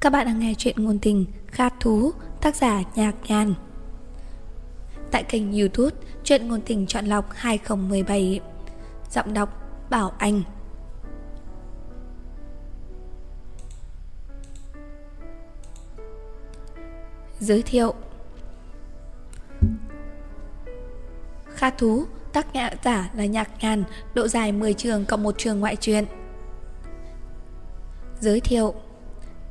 Các bạn đang nghe chuyện ngôn tình Khát Thú, tác giả Nhạc Nhàn. Tại kênh youtube Chuyện ngôn tình chọn lọc 2017 Giọng đọc Bảo Anh. Giới thiệu. Khát Thú, tác nhạc giả là Nhạc Nhàn, độ dài 10 trường cộng một trường ngoại truyện. Giới thiệu.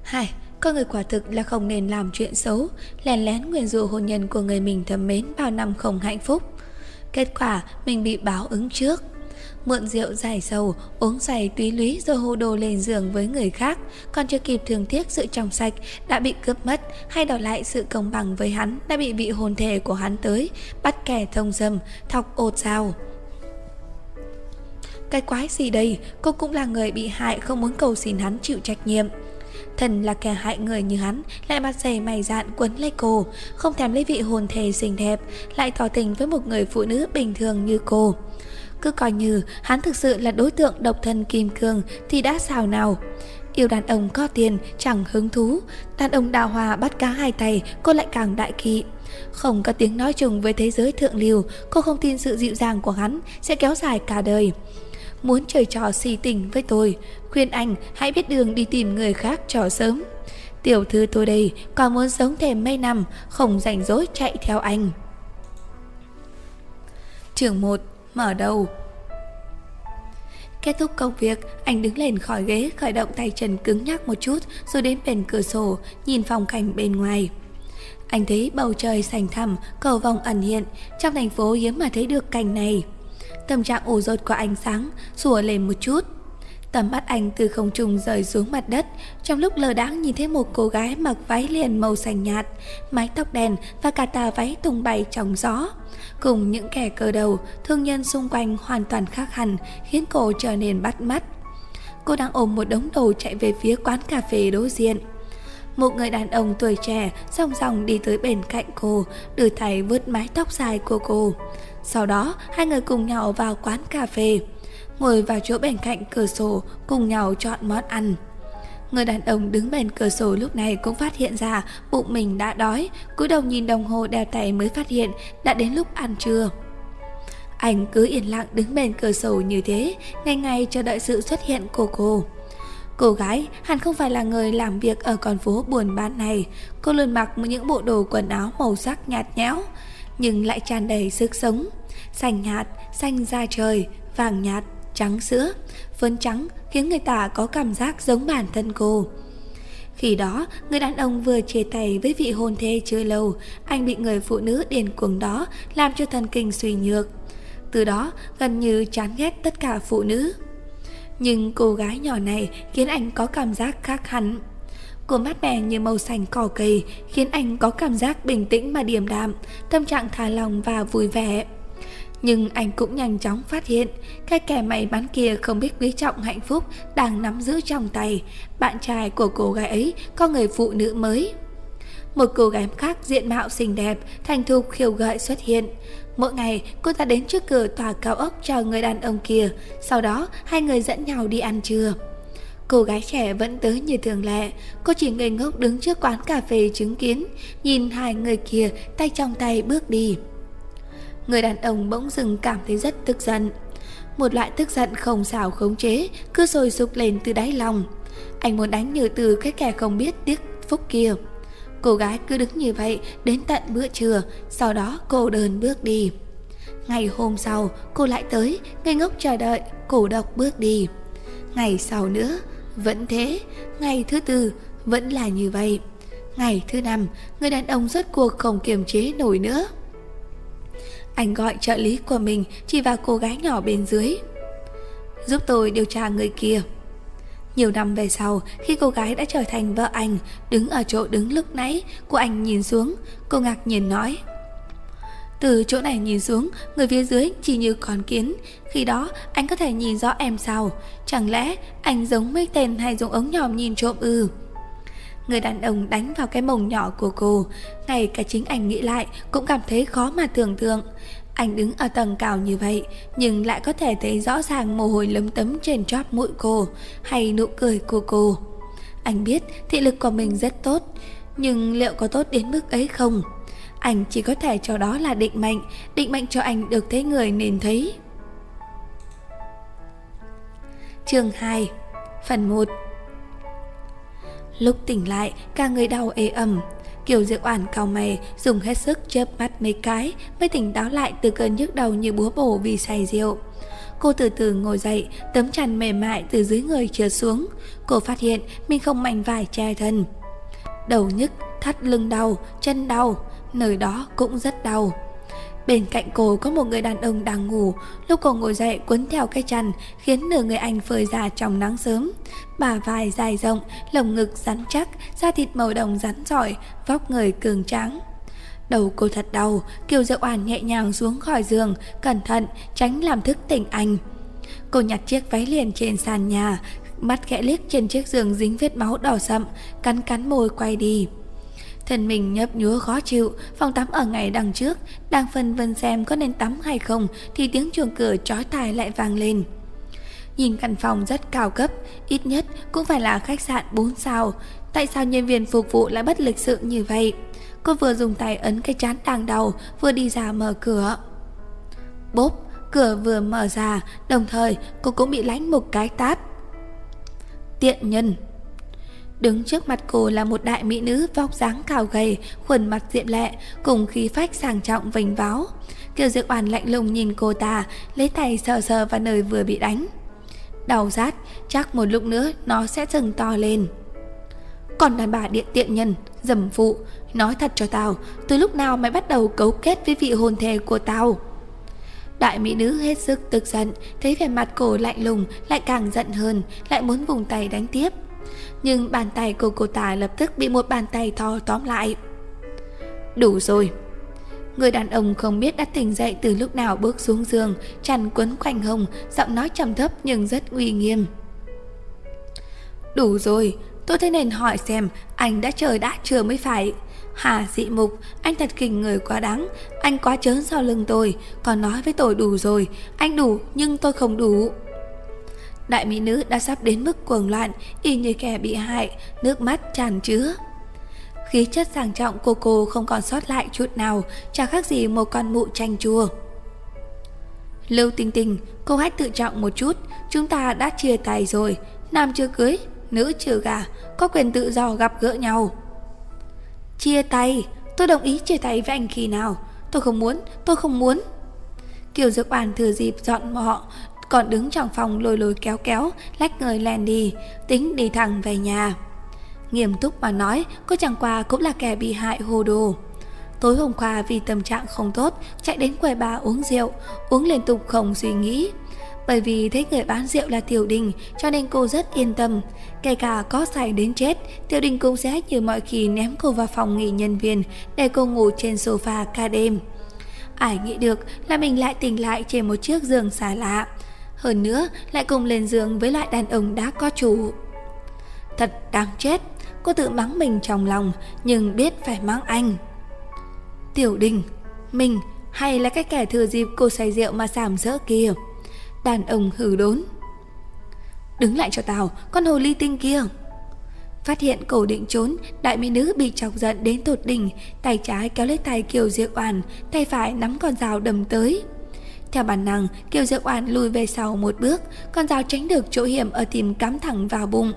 Hai, con người quả thực là không nên làm chuyện xấu, lén lén nguyền rủa hôn nhân của người mình thầm mến bao năm không hạnh phúc. Kết quả mình bị báo ứng trước. Mượn rượu giải sầu, uống say túy lúy rồi hồ đồ lên giường với người khác, còn chưa kịp thương tiếc sự trong sạch đã bị cướp mất, hay đòi lại sự công bằng với hắn đã bị vị hồn thể của hắn tới, bắt kẻ thông dâm, thọc ột dao. Cái quái gì đây, cô cũng là người bị hại không muốn cầu xin hắn chịu trách nhiệm. Thần là kẻ hại người như hắn, Lại mặt dày mày dạn quấn lấy cô, Không thèm lấy vị hồn thề xinh đẹp, Lại tỏ tình với một người phụ nữ bình thường như cô. Cứ coi như hắn thực sự là đối tượng độc thân kim cương Thì đã sao nào? Yêu đàn ông có tiền, chẳng hứng thú. Đàn ông đào hòa bắt cá hai tay, Cô lại càng đại kỵ. Không có tiếng nói chung với thế giới thượng lưu, Cô không tin sự dịu dàng của hắn Sẽ kéo dài cả đời muốn chơi trò xì tình với tôi, khuyên anh hãy biết đường đi tìm người khác trò sớm. Tiểu thư tôi đây còn muốn sống thêm mấy năm, không rảnh rỗi chạy theo anh. Trường 1, mở đầu Kết thúc công việc, anh đứng lên khỏi ghế, khởi động tay chân cứng nhắc một chút, rồi đến bên cửa sổ, nhìn phong cảnh bên ngoài. Anh thấy bầu trời xanh thẳm, cầu vòng ẩn hiện, trong thành phố hiếm mà thấy được cảnh này. Tâm trạng ủ rột của ánh sáng Sủa lên một chút. Tầm mắt anh từ không trung rời xuống mặt đất Trong lúc lờ đãng nhìn thấy một cô gái mặc váy liền màu xanh nhạt Mái tóc đen và cả tà váy tung bay trong gió. Cùng những kẻ cờ đầu Thương nhân xung quanh hoàn toàn khác hẳn Khiến cô trở nên bắt mắt. Cô đang ôm một đống đồ chạy về phía quán cà phê đối diện. Một người đàn ông tuổi trẻ song song đi tới bên cạnh cô, đưa tay vứt mái tóc dài của cô. Sau đó, hai người cùng nhau vào quán cà phê, ngồi vào chỗ bên cạnh cửa sổ, cùng nhau chọn món ăn. Người đàn ông đứng bên cửa sổ lúc này cũng phát hiện ra bụng mình đã đói, cúi đầu nhìn đồng hồ đeo tay mới phát hiện đã đến lúc ăn trưa. Anh cứ yên lặng đứng bên cửa sổ như thế, ngày ngày chờ đợi sự xuất hiện của cô. Cô gái hẳn không phải là người làm việc ở con phố buồn bán này Cô luôn mặc những bộ đồ quần áo màu sắc nhạt nhẽo nhưng lại tràn đầy sức sống Xanh nhạt, xanh da trời, vàng nhạt, trắng sữa Phấn trắng khiến người ta có cảm giác giống bản thân cô khi đó, người đàn ông vừa chia tay với vị hôn thê chưa lâu, anh bị người phụ nữ điên cuồng đó làm cho thần kinh suy nhược. Từ đó, gần như chán ghét tất cả phụ nữ. Nhưng cô gái nhỏ này khiến anh có cảm giác khác hẳn. Cô mắt mẻ như màu xanh cỏ cây khiến anh có cảm giác bình tĩnh mà điềm đạm, tâm trạng thả lòng và vui vẻ. Nhưng anh cũng nhanh chóng phát hiện Cái kẻ may mắn kia không biết quý trọng hạnh phúc Đang nắm giữ trong tay Bạn trai của cô gái ấy Có người phụ nữ mới. Một cô gái khác diện mạo xinh đẹp Thành thục khiêu gợi xuất hiện. Mỗi ngày cô ta đến trước cửa tòa cao ốc chờ người đàn ông kia Sau đó hai người dẫn nhau đi ăn trưa. Cô gái trẻ vẫn tới như thường lệ. Cô chỉ ngây ngốc đứng trước quán cà phê chứng kiến Nhìn hai người kia tay trong tay bước đi. Người đàn ông bỗng dừng cảm thấy rất tức giận. Một loại tức giận không xảo khống chế Cứ sôi sục lên từ đáy lòng. Anh muốn đánh nhử từ cái kẻ không biết tiếc phúc kia. Cô gái cứ đứng như vậy đến tận bữa trưa, sau đó cô đơn bước đi. Ngày hôm sau, cô lại tới, ngây ngốc chờ đợi, cổ độc bước đi. Ngày sau nữa, vẫn thế, ngày thứ tư, vẫn là như vậy. Ngày thứ năm, người đàn ông rốt cuộc không kiềm chế nổi nữa. Anh gọi trợ lý của mình chỉ vào cô gái nhỏ bên dưới. Giúp tôi điều tra người kia. Nhiều năm về sau, khi cô gái đã trở thành vợ anh, đứng ở chỗ đứng lúc nãy, cô anh nhìn xuống, cô ngạc nhiên nói. Từ chỗ này nhìn xuống, người phía dưới chỉ như con kiến, khi đó anh có thể nhìn rõ em sao, chẳng lẽ anh giống mấy tên hay dùng ống nhòm nhìn trộm ư? Người đàn ông đánh vào cái mông nhỏ của cô. Ngay cả chính anh nghĩ lại Cũng cảm thấy khó mà tưởng tượng. Anh đứng ở tầng cao như vậy Nhưng lại có thể thấy rõ ràng mồ hôi lấm tấm trên chóp mũi cô Hay nụ cười của cô. Anh biết thị lực của mình rất tốt, nhưng liệu có tốt đến mức ấy không? Anh chỉ có thể cho đó là định mệnh, định mệnh cho anh được thấy người nên thấy. Chương 2 Phần 1 Lúc tỉnh lại, cả người đau ê ẩm. Kiều Diệu Oản cao mày, dùng hết sức chớp mắt mấy cái mới tỉnh táo lại từ cơn nhức đầu như búa bổ vì say rượu. Cô từ từ ngồi dậy, tấm chăn mềm mại từ dưới người trượt xuống. Cô phát hiện mình không mảnh vải che thân. Đầu nhức, thắt lưng đau, chân đau, nơi đó cũng rất đau. Bên cạnh cô có một người đàn ông đang ngủ. Lúc cô ngồi dậy quấn theo cái chăn, Khiến nửa người anh phơi ra trong nắng sớm. Bà vai dài rộng, Lồng ngực rắn chắc, Da thịt màu đồng rắn giỏi Vóc người cường tráng. Đầu cô thật đau, Kiều Diệu Oản nhẹ nhàng xuống khỏi giường, Cẩn thận, tránh làm thức tỉnh anh. Cô nhặt chiếc váy liền trên sàn nhà, Mắt khẽ liếc trên chiếc giường dính vết máu đỏ sậm, Cắn cắn môi quay đi. Thân mình nhấp nhúa khó chịu, phòng tắm ở ngày đằng trước, đang phân vân xem có nên tắm hay không thì tiếng chuông cửa chói tai lại vang lên. Nhìn căn phòng rất cao cấp, ít nhất cũng phải là khách sạn 4 sao. Tại sao nhân viên phục vụ lại bất lịch sự như vậy? Cô vừa dùng tay ấn cái chán đang đau, vừa đi ra mở cửa. Bốp, cửa vừa mở ra, đồng thời cô cũng bị lánh một cái tát. Tiện nhân Đứng trước mặt cô là một đại mỹ nữ vóc dáng cao gầy, khuôn mặt diệm lệ, cùng khí phách sang trọng vinh váo. Kiều Diệu Oản lạnh lùng nhìn cô ta, lấy tay sờ sờ vào nơi vừa bị đánh. Đau rát, chắc một lúc nữa nó sẽ dừng to lên. Còn đàn bà điện tiện nhân, dầm phụ, nói thật cho tao, từ lúc nào mày bắt đầu cấu kết với vị hôn thê của tao? Đại mỹ nữ hết sức tức giận, thấy vẻ mặt cô lạnh lùng, lại càng giận hơn, lại muốn vùng tay đánh tiếp nhưng bàn tay của cô ta lập tức bị một bàn tay to tóm lại. Đủ rồi. Người đàn ông không biết đã tỉnh dậy từ lúc nào bước xuống giường, chăn quấn quanh hồng, giọng nói trầm thấp nhưng rất uy nghiêm. Đủ rồi, tôi thế nên hỏi xem anh đã chờ đã chưa mới phải. Hà dị mục, anh thật kinh người quá đáng, anh quá chớn sau lưng tôi, còn nói với tôi đủ rồi, anh đủ nhưng tôi không đủ. Đại mỹ nữ đã sắp đến mức cuồng loạn, y như kẻ bị hại, nước mắt tràn chứa. Khí chất sang trọng của cô không còn sót lại chút nào, chẳng khác gì một con mụ chanh chua. Lưu Tinh Tinh, cô hãy tự trọng một chút, chúng ta đã chia tay rồi, nam chưa cưới, nữ chưa gà, có quyền tự do gặp gỡ nhau. Chia tay, tôi đồng ý chia tay với anh khi nào, tôi không muốn, tôi không muốn. Kiều Dược Bàn thừa dịp dọn mọ, còn đứng trong phòng lôi lôi kéo kéo, lách người len đi, tính đi thẳng về nhà. Nghiêm túc mà nói, cô chẳng qua cũng là kẻ bị hại hồ đồ. Tối hôm qua vì tâm trạng không tốt, chạy đến quầy bà uống rượu, uống liên tục không suy nghĩ. Bởi vì thấy người bán rượu là Tiểu Đình cho nên cô rất yên tâm. Kể cả có say đến chết, Tiểu Đình cũng sẽ như mọi khi ném cô vào phòng nghỉ nhân viên để cô ngủ trên sofa ca đêm. Ai nghĩ được là mình lại tỉnh lại trên một chiếc giường xa lạ. Hơn nữa, lại cùng lên giường với loại đàn ông đã có chủ. Thật đáng chết, Cô tự mắng mình trong lòng, Nhưng biết phải mắng anh. Tiểu đình, Mình hay là cái kẻ thừa dịp cô say rượu mà sàm sỡ kia? Đàn ông hử đốn. Đứng lại cho tao, Con hồ ly tinh kia. Phát hiện cổ định trốn, Đại mỹ nữ bị chọc giận đến tột đỉnh, Tay trái kéo lấy tay Kiều Diệu Oản Tay phải nắm con dao đầm tới theo bản năng, Kiều Diệu Oản lùi về sau một bước, con dao tránh được chỗ hiểm ở tìm cắm thẳng vào bụng.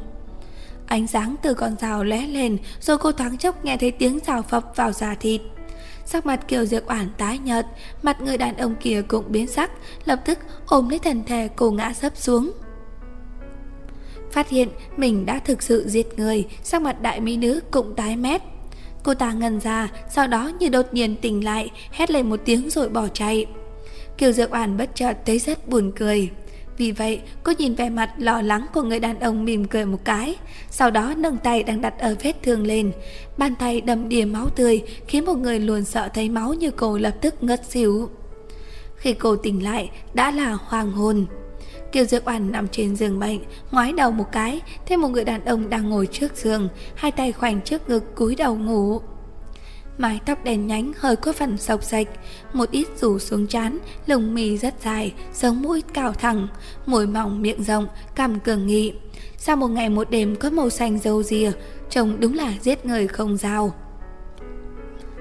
Ánh sáng từ con dao lóe lên, rồi cô thoáng chốc nghe thấy tiếng rào phập vào da thịt. Sắc mặt Kiều Diệu Oản tái nhợt, mặt người đàn ông kia cũng biến sắc, lập tức ôm lấy thân thể cô ngã sấp xuống. Phát hiện mình đã thực sự giết người, sắc mặt đại mỹ nữ cũng tái mét. Cô ta ngần ra, sau đó như đột nhiên tỉnh lại, hét lên một tiếng rồi bỏ chạy. Kiều Diệu Oản bất chợt thấy rất buồn cười. Vì vậy, cô nhìn vẻ mặt lo lắng của người đàn ông mỉm cười một cái, sau đó nâng tay đang đặt ở vết thương lên. Bàn tay đầm đìa máu tươi khiến một người luôn sợ thấy máu như cô lập tức ngất xỉu. Khi cô tỉnh lại, đã là hoàng hôn. Kiều Dược Oản nằm trên giường bệnh, ngoái đầu một cái, thấy một người đàn ông đang ngồi trước giường, hai tay khoanh trước ngực cúi đầu ngủ. Mái tóc đen nhánh hơi có phần sọc sạch, Một ít rủ xuống trán Lồng mì rất dài, Sống mũi cao thẳng, Môi mỏng miệng rộng, Cằm cường nghị. Sau một ngày một đêm có màu xanh dâu rìa Trông đúng là giết người không dao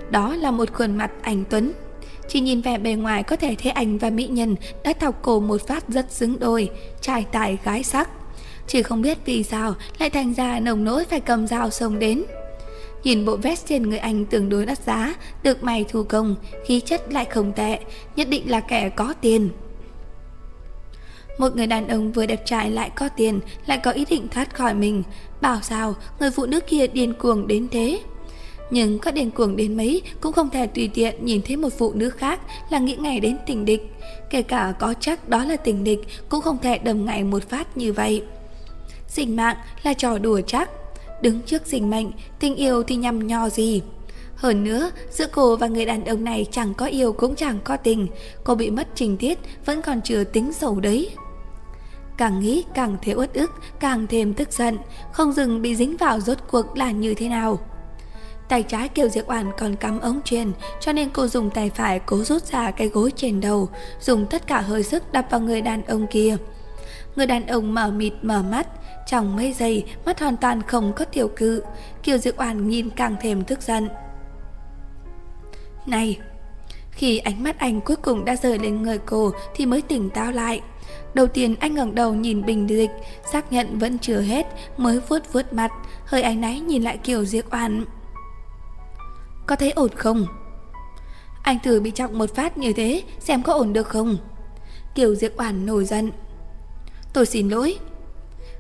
Đó là một khuôn mặt anh Tuấn. Chỉ nhìn vẻ bề ngoài có thể thấy anh và mỹ nhân Đã thọc cổ một phát rất xứng đôi, Trai tài gái sắc. Chỉ không biết vì sao lại thành ra nồng nỗi phải cầm dao xông đến. Nhìn bộ vest trên người anh tương đối đắt giá, Được mày thủ công, Khí chất lại không tệ, Nhất định là kẻ có tiền. Một người đàn ông vừa đẹp trai lại có tiền, Lại có ý định thoát khỏi mình. Bảo sao, người phụ nữ kia điên cuồng đến thế? Nhưng có điên cuồng đến mấy Cũng không thể tùy tiện nhìn thấy một phụ nữ khác Là nghĩ ngày đến tình địch. Kể cả có chắc đó là tình địch Cũng không thể đầm ngày một phát như vậy. Sinh mạng là trò đùa chắc. Đứng trước sinh mệnh Tình yêu thì nhằm nho gì? Hơn nữa, giữa cô và người đàn ông này chẳng có yêu cũng chẳng có tình Cô bị mất trình tiết Vẫn còn chưa tính sầu đấy. Càng nghĩ càng thấy uất ức Càng thêm tức giận Không dừng bị dính vào rốt cuộc là như thế nào. Tay trái Kiều Diệp Oản còn cắm ống truyền Cho nên cô dùng tay phải cố rút ra cái gối trên đầu Dùng tất cả hơi sức đập vào người đàn ông kia. Người đàn ông mở mịt mở mắt trong mấy giây, mắt hoàn toàn không có tiểu cự. Kiều Diệu Oản nhìn càng thêm tức giận. Này, Khi ánh mắt anh cuối cùng đã rời lên người cô Thì mới tỉnh táo lại. Đầu tiên anh ngẩng đầu nhìn bình dịch, Xác nhận vẫn chưa hết, Mới vuốt vuốt mặt, Hơi ánh náy nhìn lại Kiều Diệc Oan Có thấy ổn không? Anh thử bị trọng một phát như thế, Xem có ổn được không? Kiều Diệc Oan nổi giận. Tôi xin lỗi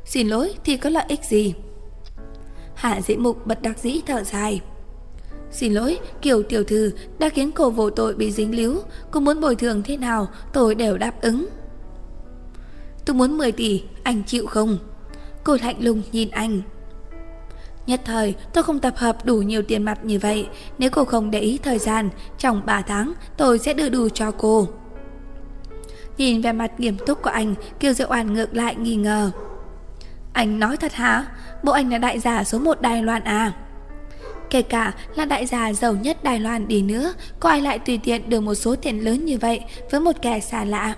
Xin lỗi thì có lợi ích gì? Hạ dĩ mục bật đặc dĩ thở dài Xin lỗi, Kiều tiểu thư đã khiến cô vô tội bị dính líu Cô muốn bồi thường thế nào tôi đều đáp ứng Tôi muốn 10 tỷ, anh chịu không? Cô lạnh lùng nhìn anh. Nhất thời, tôi không tập hợp đủ nhiều tiền mặt như vậy. Nếu cô không để ý thời gian, trong 3 tháng tôi sẽ đưa đủ cho cô. Nhìn vẻ mặt nghiêm túc của anh, Kiều Diệu Oản ngược lại nghi ngờ. Anh nói thật hả? Bộ anh là đại giả số 1 Đài Loan à? Kể cả là đại gia giàu nhất Đài Loan đi nữa, có ai lại tùy tiện được một số tiền lớn như vậy với một kẻ xa lạ?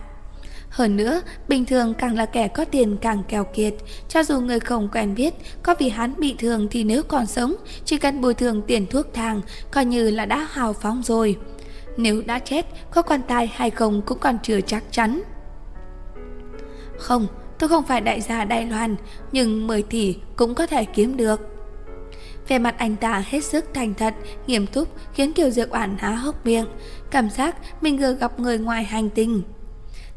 Hơn nữa, bình thường càng là kẻ có tiền càng kèo kiệt, cho dù người không quen biết, có vì hắn bị thương thì nếu còn sống, chỉ cần bồi thường tiền thuốc thang, coi như là đã hào phóng rồi. Nếu đã chết, có quan tài hay không cũng còn chưa chắc chắn. Không, tôi không phải đại gia Đài Loan, nhưng 10 tỷ cũng có thể kiếm được. Về mặt anh ta hết sức thành thật, nghiêm túc khiến Kiều Diệp Oản há hốc miệng, cảm giác mình vừa gặp người ngoài hành tinh.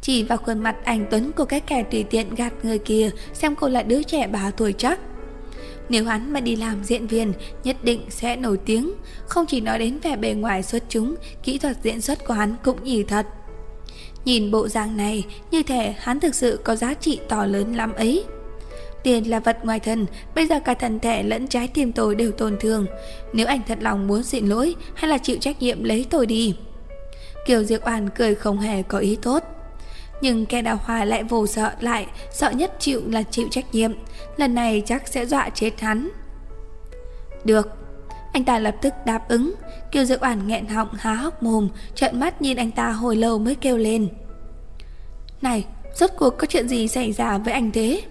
Chỉ vào khuôn mặt anh Tuấn của cái kẻ tùy tiện gạt người kia Xem cô là đứa trẻ 3 tuổi chắc Nếu hắn mà đi làm diễn viên Nhất định sẽ nổi tiếng Không chỉ nói đến vẻ bề ngoài xuất chúng Kỹ thuật diễn xuất của hắn cũng nhì thật Nhìn bộ dạng này, Như thể hắn thực sự có giá trị to lớn lắm ấy. Tiền là vật ngoài thân, Bây giờ cả thần thể lẫn trái tim tôi đều tổn thương. Nếu anh thật lòng muốn xin lỗi, Hay là chịu trách nhiệm lấy tôi đi? Kiều Diệp Oan cười không hề có ý tốt. Nhưng kẻ đào hoa lại vô sợ lại, Sợ nhất chịu là chịu trách nhiệm. Lần này chắc sẽ dọa chết hắn. Được. Anh ta lập tức đáp ứng. Kiều Dược Oản nghẹn họng, há hốc mồm, Trợn mắt nhìn anh ta hồi lâu mới kêu lên. Này, Rốt cuộc có chuyện gì xảy ra với anh thế?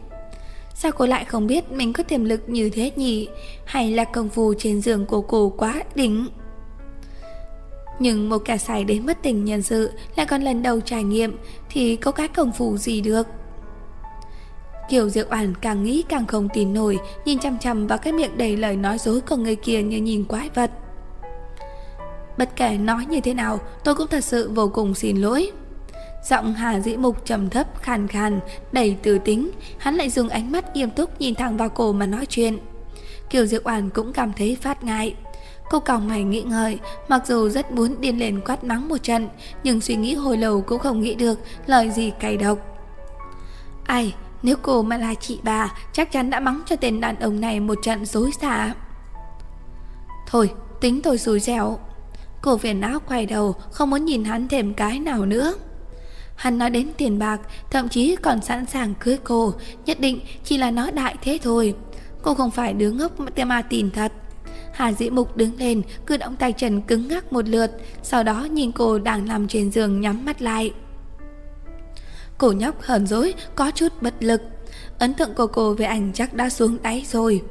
Sao cô lại không biết Mình có tiềm lực như thế nhỉ? Hay là công phu trên giường của cô quá đỉnh? Nhưng một kẻ xài đến mất tình nhân sự lại còn lần đầu trải nghiệm, thì có cái công phu gì được. Kiều Diệu Oản càng nghĩ càng không tin nổi, nhìn chăm chăm vào cái miệng đầy lời nói dối của người kia như nhìn quái vật. Bất kể nói như thế nào, tôi cũng thật sự vô cùng xin lỗi. Giọng Hà Dĩ Mục trầm thấp khàn khàn, đầy từ tính, hắn lại dùng ánh mắt nghiêm túc nhìn thẳng vào cô mà nói chuyện. Kiều Diệu Oản cũng cảm thấy phát ngại. Cô còng mày nghĩ ngợi, mặc dù rất muốn điên lên quát mắng một trận, nhưng suy nghĩ hồi lâu cũng không nghĩ được lời gì cay độc. Ai, nếu cô mà là chị bà, chắc chắn đã mắng cho tên đàn ông này một trận dối xả. Thôi, tính tôi xui dẻo. Cô phiền não quay đầu, không muốn nhìn hắn thêm cái nào nữa. Hắn nói đến tiền bạc, thậm chí còn sẵn sàng cưới cô, nhất định chỉ là nói đại thế thôi. Cô không phải đứa ngốc mà tìm thật. Hà Dĩ Mục đứng lên, cứ động tay chân cứng ngắc một lượt, sau đó nhìn cô đang nằm trên giường nhắm mắt lại. Cổ nhóc hờn dỗi, có chút bất lực. Ấn tượng của cô về ảnh chắc đã xuống đáy rồi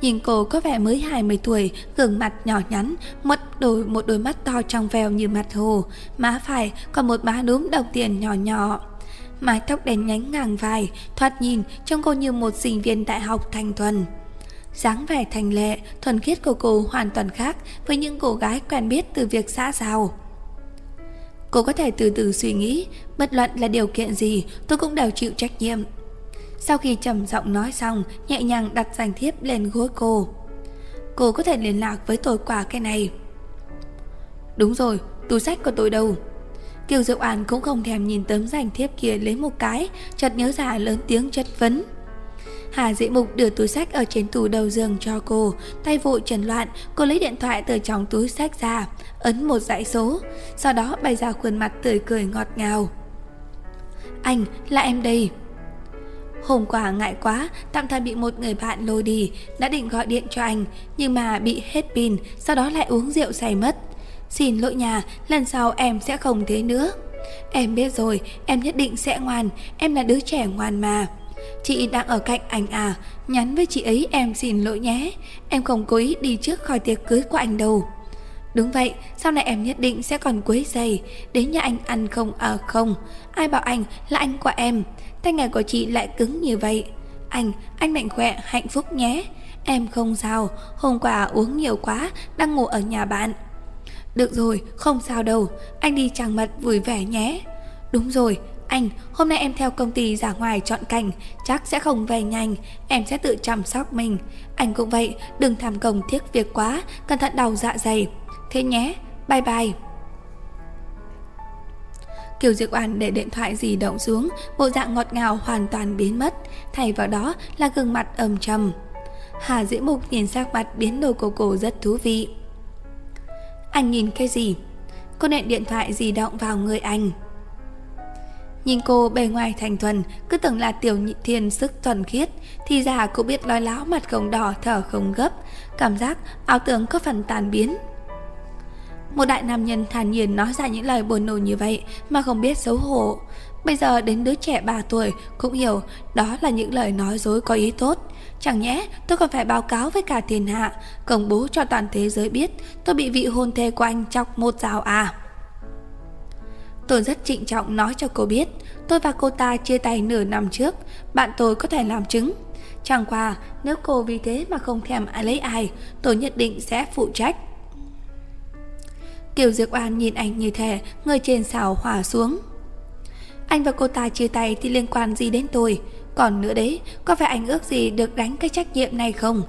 Nhìn cô có vẻ mới 20 tuổi, gương mặt nhỏ nhắn, mất đôi, một đôi mắt to trong veo như mặt hồ, má phải còn một má đốm đồng tiền nhỏ nhỏ. Mái tóc đen nhánh ngang vai, thoạt nhìn trông cô như một sinh viên đại học thanh thuần dáng vẻ thành lệ, thuần khiết của cô hoàn toàn khác với những cô gái quen biết từ việc xã giao. Cô có thể từ từ suy nghĩ, bất luận là điều kiện gì, tôi cũng đều chịu trách nhiệm. Sau khi trầm giọng nói xong, nhẹ nhàng đặt danh thiếp lên gối cô. Cô có thể liên lạc với tôi qua cái này. Đúng rồi, túi sách của tôi đâu? Kiều Diệu An cũng không thèm nhìn tấm danh thiếp kia lấy một cái, chợt nhớ ra lớn tiếng chất vấn. Hà Dĩ Mục đưa túi sách ở trên tủ đầu giường cho cô, tay vội trần loạn, cô lấy điện thoại từ trong túi sách ra, ấn một dãy số, sau đó bày ra khuôn mặt tươi cười ngọt ngào. Anh, là em đây. Hôm qua ngại quá, tạm thời bị một người bạn lôi đi, đã định gọi điện cho anh, nhưng mà bị hết pin, sau đó lại uống rượu say mất. Xin lỗi nhà, lần sau em sẽ không thế nữa. Em biết rồi, em nhất định sẽ ngoan, em là đứa trẻ ngoan mà. Chị đang ở cạnh anh à, nhắn với chị ấy em xin lỗi nhé, em không cố ý đi trước khỏi tiệc cưới của anh đâu. Đúng vậy, sau này em nhất định sẽ còn quấy giày, đến nhà anh ăn không ở không, ai bảo anh là anh của em, tay nghề của chị lại cứng như vậy. Anh, anh mạnh khỏe, hạnh phúc nhé. Em không sao, hôm qua uống nhiều quá, đang ngủ ở nhà bạn. Được rồi, không sao đâu, anh đi chàng mật vui vẻ nhé. Đúng rồi, anh, hôm nay em theo công ty ra ngoài chọn cảnh, chắc sẽ không về nhanh, em sẽ tự chăm sóc mình. Anh cũng vậy, đừng tham công thiết việc quá, cẩn thận đau dạ dày. Thế nhé, bye bye. Kiều Diệu An để điện thoại di động xuống, bộ dạng ngọt ngào hoàn toàn biến mất, thay vào đó là gương mặt âm trầm. Hà Diễm Mục nhìn sắc mặt biến đổi của cô rất thú vị. Anh nhìn cái gì? Cô nện điện thoại di động vào người anh. Nhìn cô bề ngoài thành thuần, cứ tưởng là tiểu nhị thiên sức thuần khiết, thì ra cô biết nói láo mặt không đỏ thở không gấp, cảm giác ảo tưởng có phần tàn biến. Một đại nam nhân thản nhiên nói ra những lời buồn nồn như vậy mà không biết xấu hổ. Bây giờ đến đứa trẻ 3 tuổi cũng hiểu đó là những lời nói dối có ý tốt. Chẳng nhẽ tôi còn phải báo cáo với cả thiên hạ, công bố cho toàn thế giới biết tôi bị vị hôn thê của anh chọc một rào à. Tôi rất trịnh trọng nói cho cô biết. Tôi và cô ta chia tay nửa năm trước, Bạn tôi có thể làm chứng. Chẳng qua, nếu cô vì thế mà không thèm ai lấy ai, Tôi nhất định sẽ phụ trách. Kiều Diệp An nhìn anh như thế, Người trên xào hỏa xuống. Anh và cô ta chia tay thì liên quan gì đến tôi? Còn nữa đấy, Có phải anh ước gì được đánh cái trách nhiệm này không?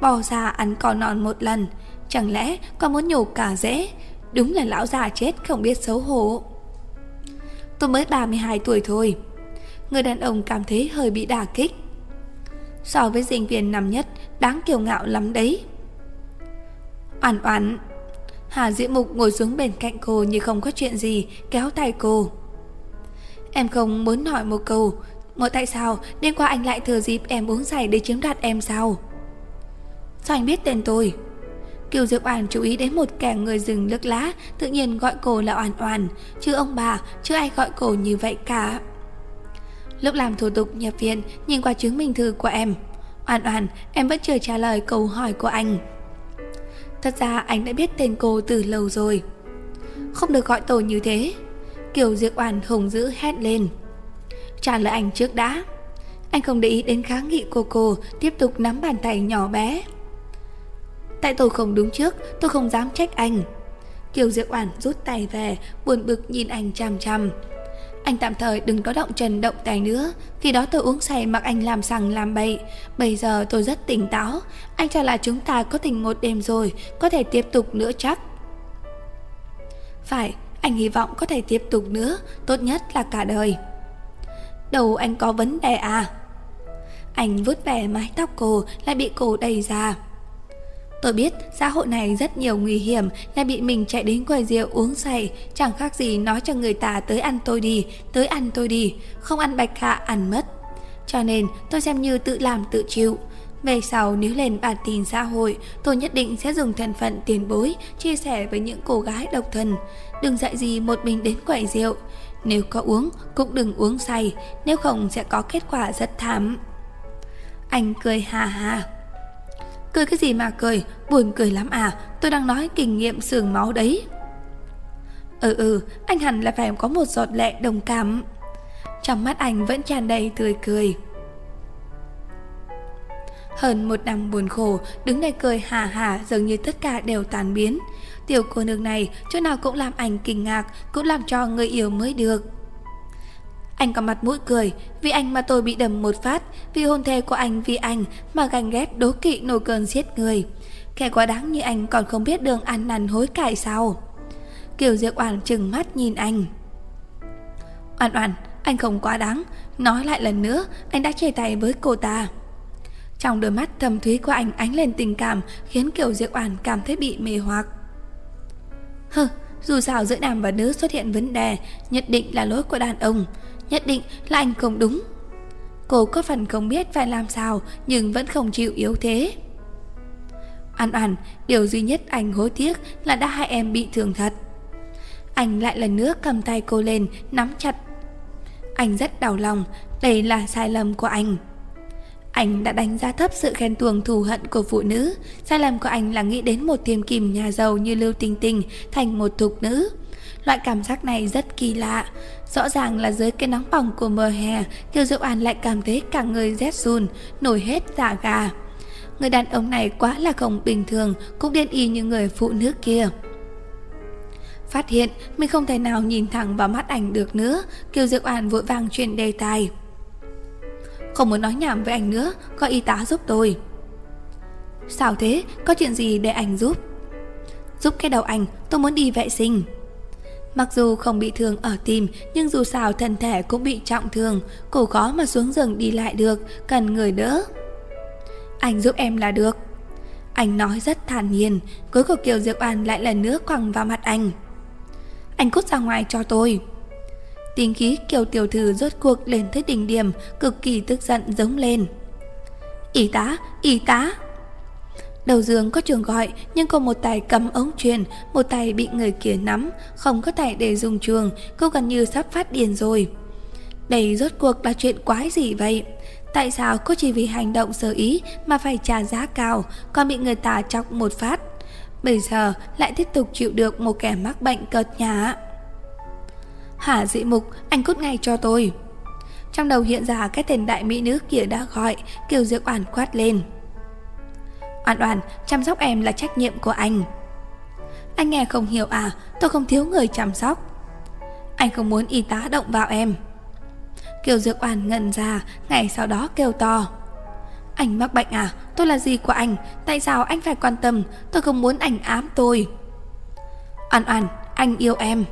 Bò ra ăn cỏ non một lần. Chẳng lẽ còn muốn nhổ cả dễ Đúng là lão già chết không biết xấu hổ. Tôi mới 32 tuổi thôi. Người đàn ông cảm thấy hơi bị đả kích. So với sinh viên năm nhất, Đáng kiêu ngạo lắm đấy. Oản oản, Hà Diễm Mục ngồi xuống bên cạnh cô Như không có chuyện gì, Kéo tay cô. Em không muốn hỏi một câu, Một tại sao? Đêm qua anh lại thừa dịp em uống say Để chiếm đoạt em sao? Sao anh biết tên tôi? Kiều Diệp Oản chú ý đến một kẻ người rừng nước lá, tự nhiên gọi cô là Oản Oản, chứ ông bà, chứ ai gọi cô như vậy cả. Lúc làm thủ tục nhập viện, nhìn qua chứng minh thư của em. Oản Oản, em vẫn chưa trả lời câu hỏi của anh. Thật ra anh đã biết tên cô từ lâu rồi. Không được gọi tôi như thế. Kiều Diệp Oản hùng dữ hét lên. Trả lời anh trước đã. Anh không để ý đến kháng nghị của cô, tiếp tục nắm bàn tay nhỏ bé. Tại tôi không đúng trước, Tôi không dám trách anh. Kiều diệp Oản rút tay về, Buồn bực nhìn anh chằm chằm. Anh tạm thời đừng có động trần động tay nữa, Khi đó tôi uống say mặc anh làm sằng làm bậy. Bây giờ tôi rất tỉnh táo, Anh cho là chúng ta có tình một đêm rồi, Có thể tiếp tục nữa chắc. Phải, Anh hy vọng có thể tiếp tục nữa, Tốt nhất là cả đời. Đầu anh có vấn đề à? Anh vứt vẻ mái tóc cô, Lại bị cô đầy ra. Tôi biết xã hội này rất nhiều nguy hiểm Lại bị mình chạy đến quầy rượu uống say. Chẳng khác gì nói cho người ta tới ăn tôi đi Tới ăn tôi đi. Không ăn bạch hạ ăn mất. Cho nên tôi xem như tự làm tự chịu. Về sau nếu lên bản tin xã hội, tôi nhất định sẽ dùng thân phận tiền bối chia sẻ với những cô gái độc thân. Đừng dạy gì một mình đến quầy rượu. Nếu có uống cũng đừng uống say. Nếu không sẽ có kết quả rất thảm. Anh cười hà hà Cười cái gì mà cười Buồn cười lắm à Tôi đang nói kinh nghiệm sườn máu đấy Ừ ừ Anh hẳn là phải có một giọt lệ đồng cảm Trong mắt anh vẫn tràn đầy tươi cười hơn một năm buồn khổ, đứng đây cười hà hà dường như tất cả đều tàn biến. Tiểu cô nương này chỗ nào cũng làm anh kinh ngạc, cũng làm cho người yêu mới được. Anh có mặt mũi cười, vì anh mà tôi bị đầm một phát, vì hôn thê của anh vì anh mà ganh ghét đố kỵ nổi cơn giết người. Kẻ quá đáng như anh còn không biết đường ăn năn hối cải sao. Kiều Diệp Oản trừng mắt nhìn anh. Oản Oản, anh không quá đáng, nói lại lần nữa, anh đã chia tay với cô ta. Trong đôi mắt thầm thúy của anh ánh lên tình cảm khiến Kiều Diệp Oản cảm thấy bị mê hoặc. Hừ, dù sao giữa nam và nữ xuất hiện vấn đề, nhất định là lỗi của đàn ông, nhất định là anh không đúng. Cô có phần không biết phải làm sao nhưng vẫn không chịu yếu thế. An An, điều duy nhất anh hối tiếc là đã hai em bị thương thật. Anh lại lần nữa cầm tay cô lên, nắm chặt. Anh rất đau lòng, đây là sai lầm của anh. Anh đã đánh giá thấp sự khen tuồng thù hận của phụ nữ. Sai lầm của anh là nghĩ đến một tiêm kìm nhà giàu như Lưu Tinh Tinh thành một thục nữ. Loại cảm giác này rất kỳ lạ. Rõ ràng là dưới cái nóng bỏng của mùa hè, Tiêu Diệu An lại cảm thấy cả người rét run, nổi hết dạ gà. Người đàn ông này quá là không bình thường, cũng điên y như người phụ nữ kia. Phát hiện mình không thể nào nhìn thẳng vào mắt ảnh được nữa, Kiều Diệu An vội vàng chuyển đề tài. Không muốn nói nhảm với anh nữa Có y tá giúp tôi Sao thế? Có chuyện gì để anh giúp? Giúp cái đầu anh Tôi muốn đi vệ sinh Mặc dù không bị thương ở tim Nhưng dù sao thân thể cũng bị trọng thương. Cổ khó mà xuống giường đi lại được Cần người đỡ. Anh giúp em là được. Anh nói rất thản nhiên Cuối cùng Kiều Diệp An lại lần nữa quăng vào mặt anh. Anh cút ra ngoài cho tôi. Tính khí kiều tiểu thư rốt cuộc lên tới đỉnh điểm, cực kỳ tức giận giống lên. Y tá, y tá! Đầu giường có trường gọi nhưng còn một tay cầm ống truyền, một tay bị người kia nắm, không có tay để dùng trường, cô gần như sắp phát điên rồi. Đây rốt cuộc là chuyện quái gì vậy? Tại sao cô chỉ vì hành động sơ ý mà phải trả giá cao, còn bị người ta chọc một phát? Bây giờ lại tiếp tục chịu được một kẻ mắc bệnh cợt nhà Hả dị mục, anh cút ngay cho tôi. Trong đầu hiện ra cái tên đại mỹ nữ kia đã gọi, Kiều Diệu Oản quát lên. Oan oan, chăm sóc em là trách nhiệm của anh. Anh nghe không hiểu à, tôi không thiếu người chăm sóc. Anh không muốn y tá động vào em. Kiều Dược Oan ngẩn ra, ngày sau đó kêu to. Anh mắc bệnh à? Tôi là gì của anh? Tại sao anh phải quan tâm? Tôi không muốn anh ám tôi. Oan oan, anh yêu em.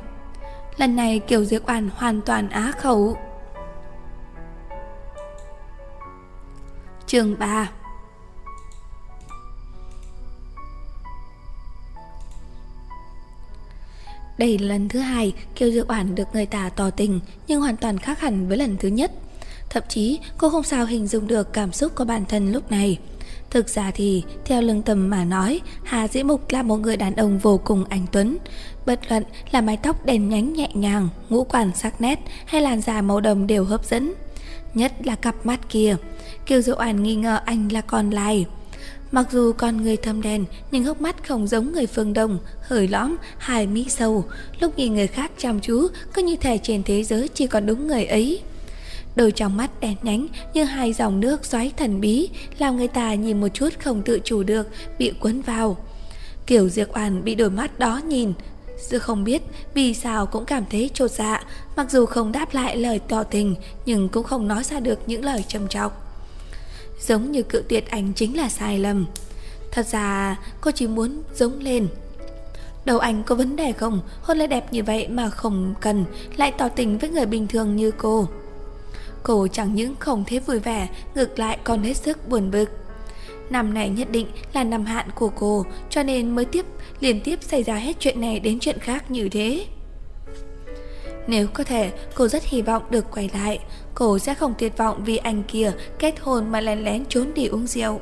Lần này Kiều Dược Oan hoàn toàn á khẩu. Chương 3 Đây là lần thứ hai Kiều Diệu Oản được người ta tỏ tình Nhưng hoàn toàn khác hẳn với lần thứ nhất Thậm chí cô không sao hình dung được cảm xúc của bản thân lúc này Thực ra thì, theo lương tâm mà nói, Hà Dĩ Mục là một người đàn ông vô cùng anh Tuấn. Bất luận là mái tóc đèn nhánh nhẹ nhàng, ngũ quan sắc nét hay làn da màu đồng đều hấp dẫn. Nhất là cặp mắt kia. Kiều Diệu Oản nghi ngờ anh là con lai. Mặc dù con người thâm đen nhưng hốc mắt không giống người phương Đông, hởi lõm, hài mỹ sâu. Lúc nhìn người khác chăm chú, cứ như thể trên thế giới chỉ còn đúng người ấy. Đôi trong mắt đen nhánh như hai dòng nước xoáy thần bí, làm người ta nhìn một chút không tự chủ được, bị cuốn vào. Kiểu Diệp Oản bị đôi mắt đó nhìn, Dư không biết vì sao cũng cảm thấy trột dạ, mặc dù không đáp lại lời tỏ tình nhưng cũng không nói ra được những lời trầm trọng. Giống như cự tuyệt anh chính là sai lầm. Thật ra cô chỉ muốn giống lên. Đầu anh có vấn đề không? Hôn lễ đẹp như vậy mà không cần, lại tỏ tình với người bình thường như cô. Cô chẳng những không thấy vui vẻ, ngược lại còn hết sức buồn bực. Năm này nhất định là năm hạn của cô, cho nên mới tiếp liên tiếp xảy ra hết chuyện này đến chuyện khác như thế. Nếu có thể, cô rất hy vọng được quay lại. Cô sẽ không tuyệt vọng vì anh kia kết hôn mà lén lén trốn đi uống rượu.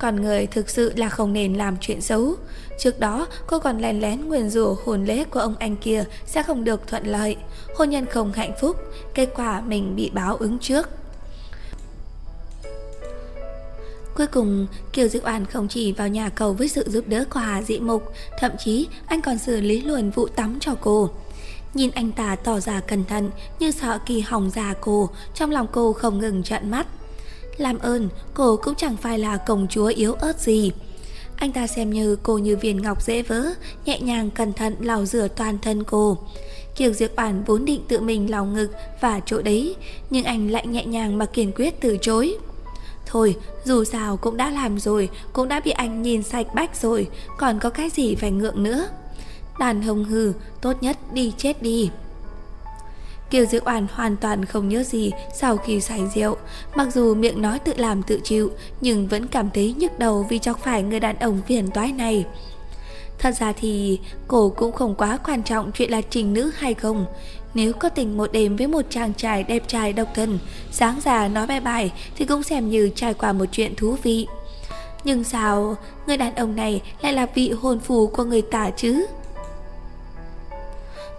Còn người thực sự là không nên làm chuyện xấu Trước đó cô còn lén lén nguyền rủa hồn lễ của ông anh kia Sẽ không được thuận lợi Hôn nhân không hạnh phúc Kết quả mình bị báo ứng trước Cuối cùng, Kiều Diệu oản không chỉ vào nhà cầu với sự giúp đỡ của Hà Dị Mục, thậm chí anh còn xử lý luôn vụ tắm cho cô. Nhìn anh ta tỏ ra cẩn thận như sợ kỳ hỏng già cô, trong lòng cô không ngừng trợn mắt. Làm ơn, cô cũng chẳng phải là công chúa yếu ớt gì. Anh ta xem như cô như viên ngọc dễ vỡ, nhẹ nhàng cẩn thận lau rửa toàn thân cô. Kiều Diệp Bản vốn định tự mình lau ngực và chỗ đấy, nhưng anh lại nhẹ nhàng mà kiên quyết từ chối. Thôi, dù sao cũng đã làm rồi, cũng đã bị anh nhìn sạch bách rồi, còn có cái gì phải ngượng nữa. Đàn hồng hừ, tốt nhất đi chết đi. Kiều Diệu Oản hoàn toàn không nhớ gì sau khi say rượu, mặc dù miệng nói tự làm tự chịu, nhưng vẫn cảm thấy nhức đầu vì chọc phải người đàn ông phiền toái này. Thật ra thì cô cũng không quá quan trọng chuyện là trình nữ hay không. Nếu có tình một đêm với một chàng trai đẹp trai độc thân, sáng già nói bye bye thì cũng xem như trải qua một chuyện thú vị. Nhưng sao người đàn ông này lại là vị hôn phù của người ta chứ?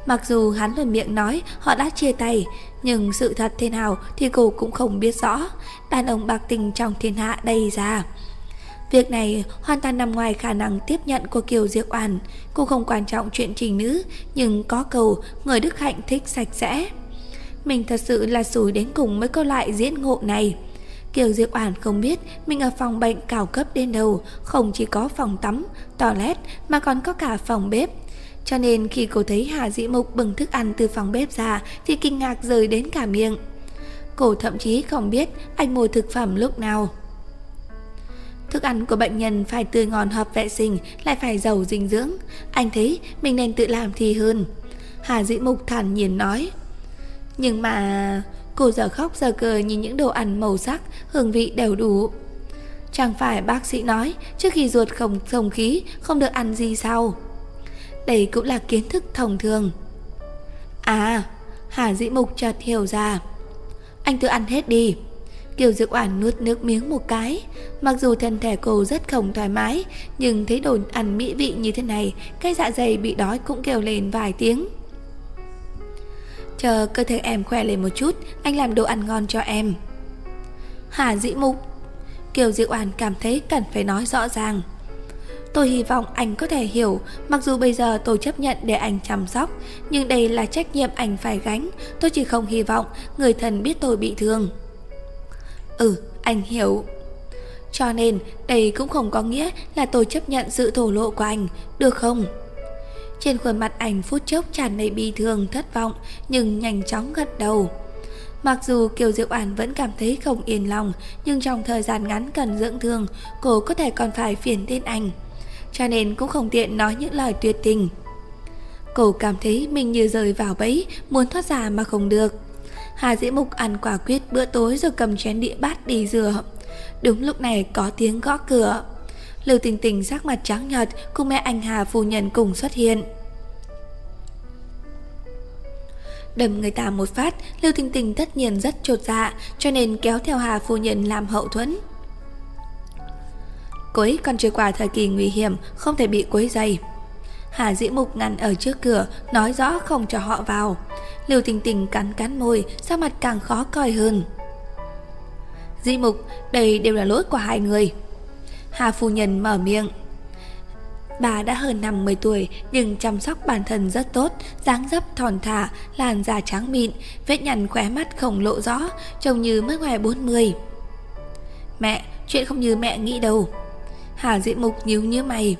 Mặc dù hắn luôn miệng nói họ đã chia tay, nhưng sự thật thế nào thì cô cũng không biết rõ. Đàn ông bạc tình trong thiên hạ đầy ra. Việc này hoàn toàn nằm ngoài khả năng tiếp nhận của Kiều diệp Oản. Cô không quan trọng chuyện trình nữ, nhưng có cầu người Đức Hạnh thích sạch sẽ. Mình thật sự là sủi đến cùng mới có lại diễn ngộ này. Kiều Diệp Oản không biết mình ở phòng bệnh cao cấp đến đâu, không chỉ có phòng tắm, toilet mà còn có cả phòng bếp. Cho nên khi cô thấy Hà Dĩ Mục bưng thức ăn từ phòng bếp ra thì kinh ngạc rời đến cả miệng. Cô thậm chí không biết anh mua thực phẩm lúc nào. Thức ăn của bệnh nhân phải tươi ngon hợp vệ sinh, lại phải giàu dinh dưỡng. Anh thấy mình nên tự làm thì hơn. Hà Dĩ Mục thản nhiên nói. Nhưng mà... Cô giờ khóc giờ cười nhìn những đồ ăn màu sắc, hương vị đều đủ. Chẳng phải bác sĩ nói trước khi ruột không thông khí không được ăn gì sao? Đây cũng là kiến thức thông thường. À, Hà Dĩ Mục chợt hiểu ra. Anh tự ăn hết đi. Kiều Dược Oản nuốt nước miếng một cái, mặc dù thân thể cô rất không thoải mái, nhưng thấy đồ ăn mỹ vị như thế này, cái dạ dày bị đói cũng kêu lên vài tiếng. Chờ cơ thể em khỏe lên một chút, anh làm đồ ăn ngon cho em. Hà Dĩ Mục Kiều Diệu Oản cảm thấy cần phải nói rõ ràng. Tôi hy vọng anh có thể hiểu, mặc dù bây giờ tôi chấp nhận để anh chăm sóc, nhưng đây là trách nhiệm anh phải gánh, tôi chỉ không hy vọng người thân biết tôi bị thương. Ừ, anh hiểu. Cho nên, đây cũng không có nghĩa là tôi chấp nhận sự thổ lộ của anh, được không? Trên khuôn mặt anh phút chốc tràn đầy bi thương, thất vọng, nhưng nhanh chóng gật đầu. Mặc dù Kiều Diệu An vẫn cảm thấy không yên lòng, nhưng trong thời gian ngắn cần dưỡng thương, cô có thể còn phải phiền tên anh cho nên cũng không tiện nói những lời tuyệt tình. Cô cảm thấy mình như rơi vào bẫy, muốn thoát ra mà không được. Hà Dĩ Mục ăn quả quyết bữa tối rồi cầm chén đĩa bát đi rửa. Đúng lúc này có tiếng gõ cửa. Lưu Tình Tình sắc mặt trắng nhợt cùng mẹ anh Hà phu nhân cùng xuất hiện. Đâm người ta một phát, Lưu Tình Tình tất nhiên rất trột dạ, cho nên kéo theo Hà phu nhân làm hậu thuẫn. Cô ấy còn trải qua thời kỳ nguy hiểm Không thể bị quấy dày. Hà Dĩ Mục ngăn ở trước cửa Nói rõ không cho họ vào. Lưu Tình Tình cắn cắn môi Sao mặt càng khó coi hơn. Dĩ Mục Đây đều là lỗi của hai người. Hà Phu Nhân mở miệng. Bà đã hơn 50 tuổi nhưng chăm sóc bản thân rất tốt, dáng dấp thòn thả, làn da trắng mịn, vết nhăn khóe mắt không lộ rõ, trông như mới ngoài 40. Mẹ, chuyện không như mẹ nghĩ đâu. Hà Dĩ Mục nhíu nhíu mày.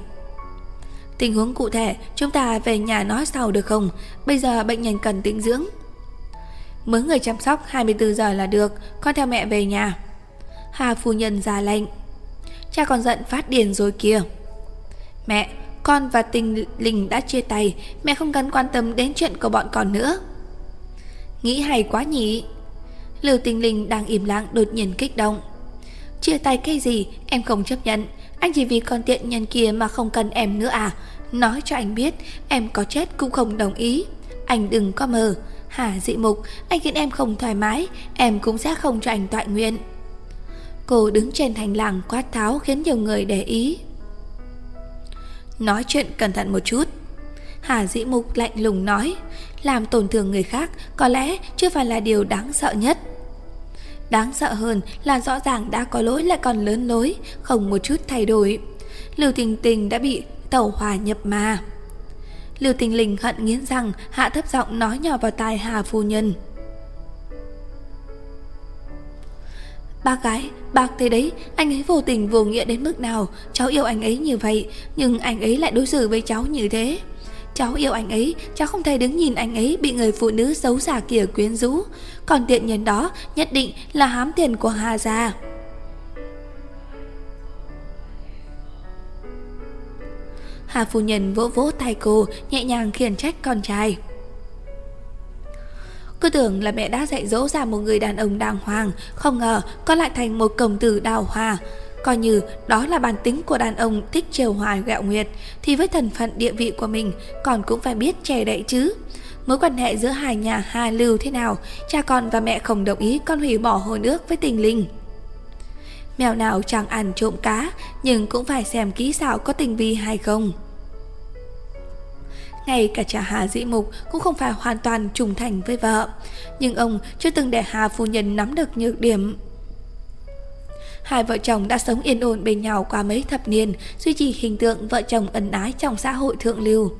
Tình huống cụ thể, Chúng ta về nhà nói sau được không? Bây giờ bệnh nhân cần tĩnh dưỡng. Mướn người chăm sóc 24 giờ là được, Con theo mẹ về nhà. Hà phu nhân ra lệnh. Cha con giận phát điền rồi kìa. Mẹ, Con và tình linh đã chia tay, Mẹ không cần quan tâm đến chuyện của bọn con nữa. Nghĩ hay quá nhỉ? Lưu tình linh đang im lặng đột nhiên kích động. Chia tay cái gì, em không chấp nhận anh chỉ vì con tiện nhân kia mà không cần em nữa à Nói cho anh biết Em có chết cũng không đồng ý Anh đừng có mơ Hà dị mục Anh khiến em không thoải mái Em cũng sẽ không cho anh tọa nguyện Cô đứng trên thành làng quát tháo khiến nhiều người để ý. Nói chuyện cẩn thận một chút. Hà Dĩ Mục lạnh lùng nói, làm tổn thương người khác có lẽ chưa phải là điều đáng sợ nhất. Đáng sợ hơn là rõ ràng đã có lỗi lại còn lớn lối, không một chút thay đổi. Lưu Tình Tình đã bị tẩu hòa nhập ma. Lưu Tình Linh hận nghiến rằng hạ thấp giọng nói nhỏ vào tai Hà phu nhân. Bác gái, bác thấy đấy, anh ấy vô tình vô nghĩa đến mức nào, cháu yêu anh ấy như vậy, nhưng anh ấy lại đối xử với cháu như thế. Cháu yêu anh ấy, cháu không thể đứng nhìn anh ấy bị người phụ nữ xấu xả kia quyến rũ. Còn tiện nhân đó nhất định là hám tiền của Hà Gia. Hà phu nhân vỗ vỗ tay cô, nhẹ nhàng khiển trách con trai. Cứ tưởng là mẹ đã dạy dỗ ra một người đàn ông đàng hoàng, không ngờ con lại thành một công tử đào hoa. Coi như đó là bản tính của đàn ông thích trều hoài gẹo nguyệt, thì với thân phận địa vị của mình, còn cũng phải biết che đậy chứ. Mối quan hệ giữa hai nhà Hà Lưu thế nào, cha con và mẹ không đồng ý con hủy bỏ hôn ước với tình linh. Mèo nào chẳng ăn trộm cá, nhưng cũng phải xem kỹ xảo có tình vi hay không. Ngay cả cha Hà Dĩ Mục cũng không phải hoàn toàn trung thành với vợ, nhưng ông chưa từng để Hà phu nhân nắm được nhược điểm. Hai vợ chồng đã sống yên ổn bên nhau qua mấy thập niên, duy trì hình tượng vợ chồng ân ái trong xã hội thượng lưu.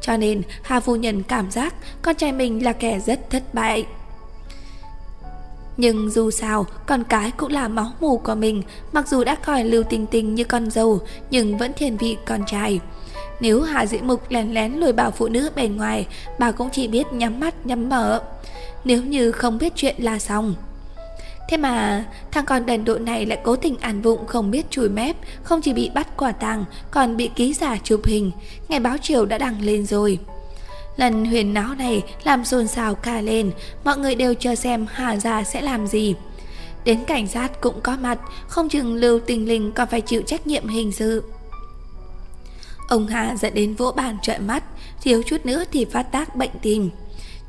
Cho nên Hà phu nhân cảm giác con trai mình là kẻ rất thất bại. Nhưng dù sao, con cái cũng là máu mù của mình, mặc dù đã coi Lưu Tình Tình như con dâu, nhưng vẫn thiên vị con trai. Nếu Hà Dĩ Mục lén lén lùi bảo phụ nữ bên ngoài, bà cũng chỉ biết nhắm mắt nhắm mở. Nếu như không biết chuyện là xong. Thế mà thằng con đần độ này lại cố tình ăn vụng không biết chùi mép, không chỉ bị bắt quả tàng, còn bị ký giả chụp hình, ngày báo chiều đã đăng lên rồi. Lần huyền náo này làm xôn xao cả lên, mọi người đều chờ xem Hà Gia sẽ làm gì. Đến cảnh sát cũng có mặt, không chừng Lưu Tình Linh còn phải chịu trách nhiệm hình sự. Ông Hà dẫn đến vỗ bàn trợn mắt, thiếu chút nữa thì phát tác bệnh tim.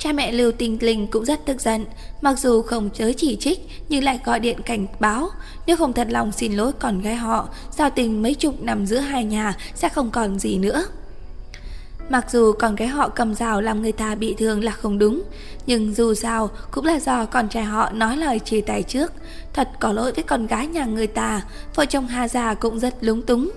Cha mẹ Lưu Tinh Linh cũng rất tức giận, mặc dù không chớ chỉ trích nhưng lại gọi điện cảnh báo, nếu không thật lòng xin lỗi còn gái họ, giao tình mấy chục năm giữa hai nhà sẽ không còn gì nữa. Mặc dù còn cái họ cầm rào làm người ta bị thương là không đúng, nhưng dù sao cũng là do con trai họ nói lời chia tay trước. Thật có lỗi với con gái nhà người ta, vợ chồng Hà Già cũng rất lúng túng.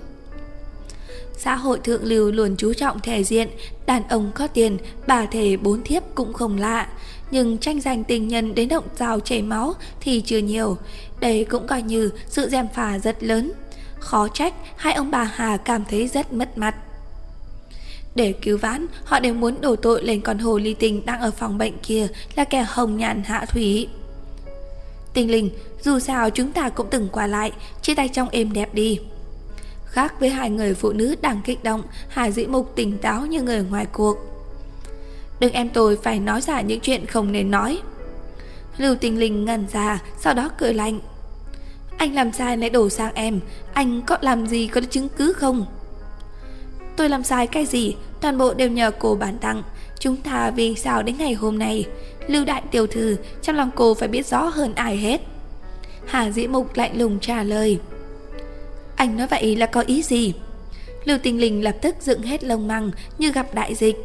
Xã hội thượng lưu luôn chú trọng thể diện, đàn ông có tiền, bà thể bốn thiếp cũng không lạ. Nhưng tranh giành tình nhân đến động rào chảy máu thì chưa nhiều. Đây cũng coi như sự gièm phà rất lớn. Khó trách hai ông bà Hà cảm thấy rất mất mặt. Để cứu vãn, họ đều muốn đổ tội lên con hồ ly tình đang ở phòng bệnh kia là kẻ hồng nhàn hạ thủy. Tình linh, dù sao chúng ta cũng từng qua lại, chia tay trong êm đẹp đi. Khác với hai người phụ nữ đang kích động, Hà Dĩ Mục tỉnh táo như người ngoài cuộc. Đừng em tôi phải nói ra những chuyện không nên nói. Lưu Tình Linh ngần ra, sau đó cười lạnh. Anh làm sai lại đổ sang em, anh có làm gì có chứng cứ không? Tôi làm sai cái gì, toàn bộ đều nhờ cô bán tặng. Chúng ta vì sao đến ngày hôm nay? Lưu đại tiểu thư, trong lòng cô phải biết rõ hơn ai hết. Hà Dĩ Mục lạnh lùng trả lời. Anh nói vậy là có ý gì? Lưu Tinh Linh lập tức dựng hết lông măng như gặp đại dịch.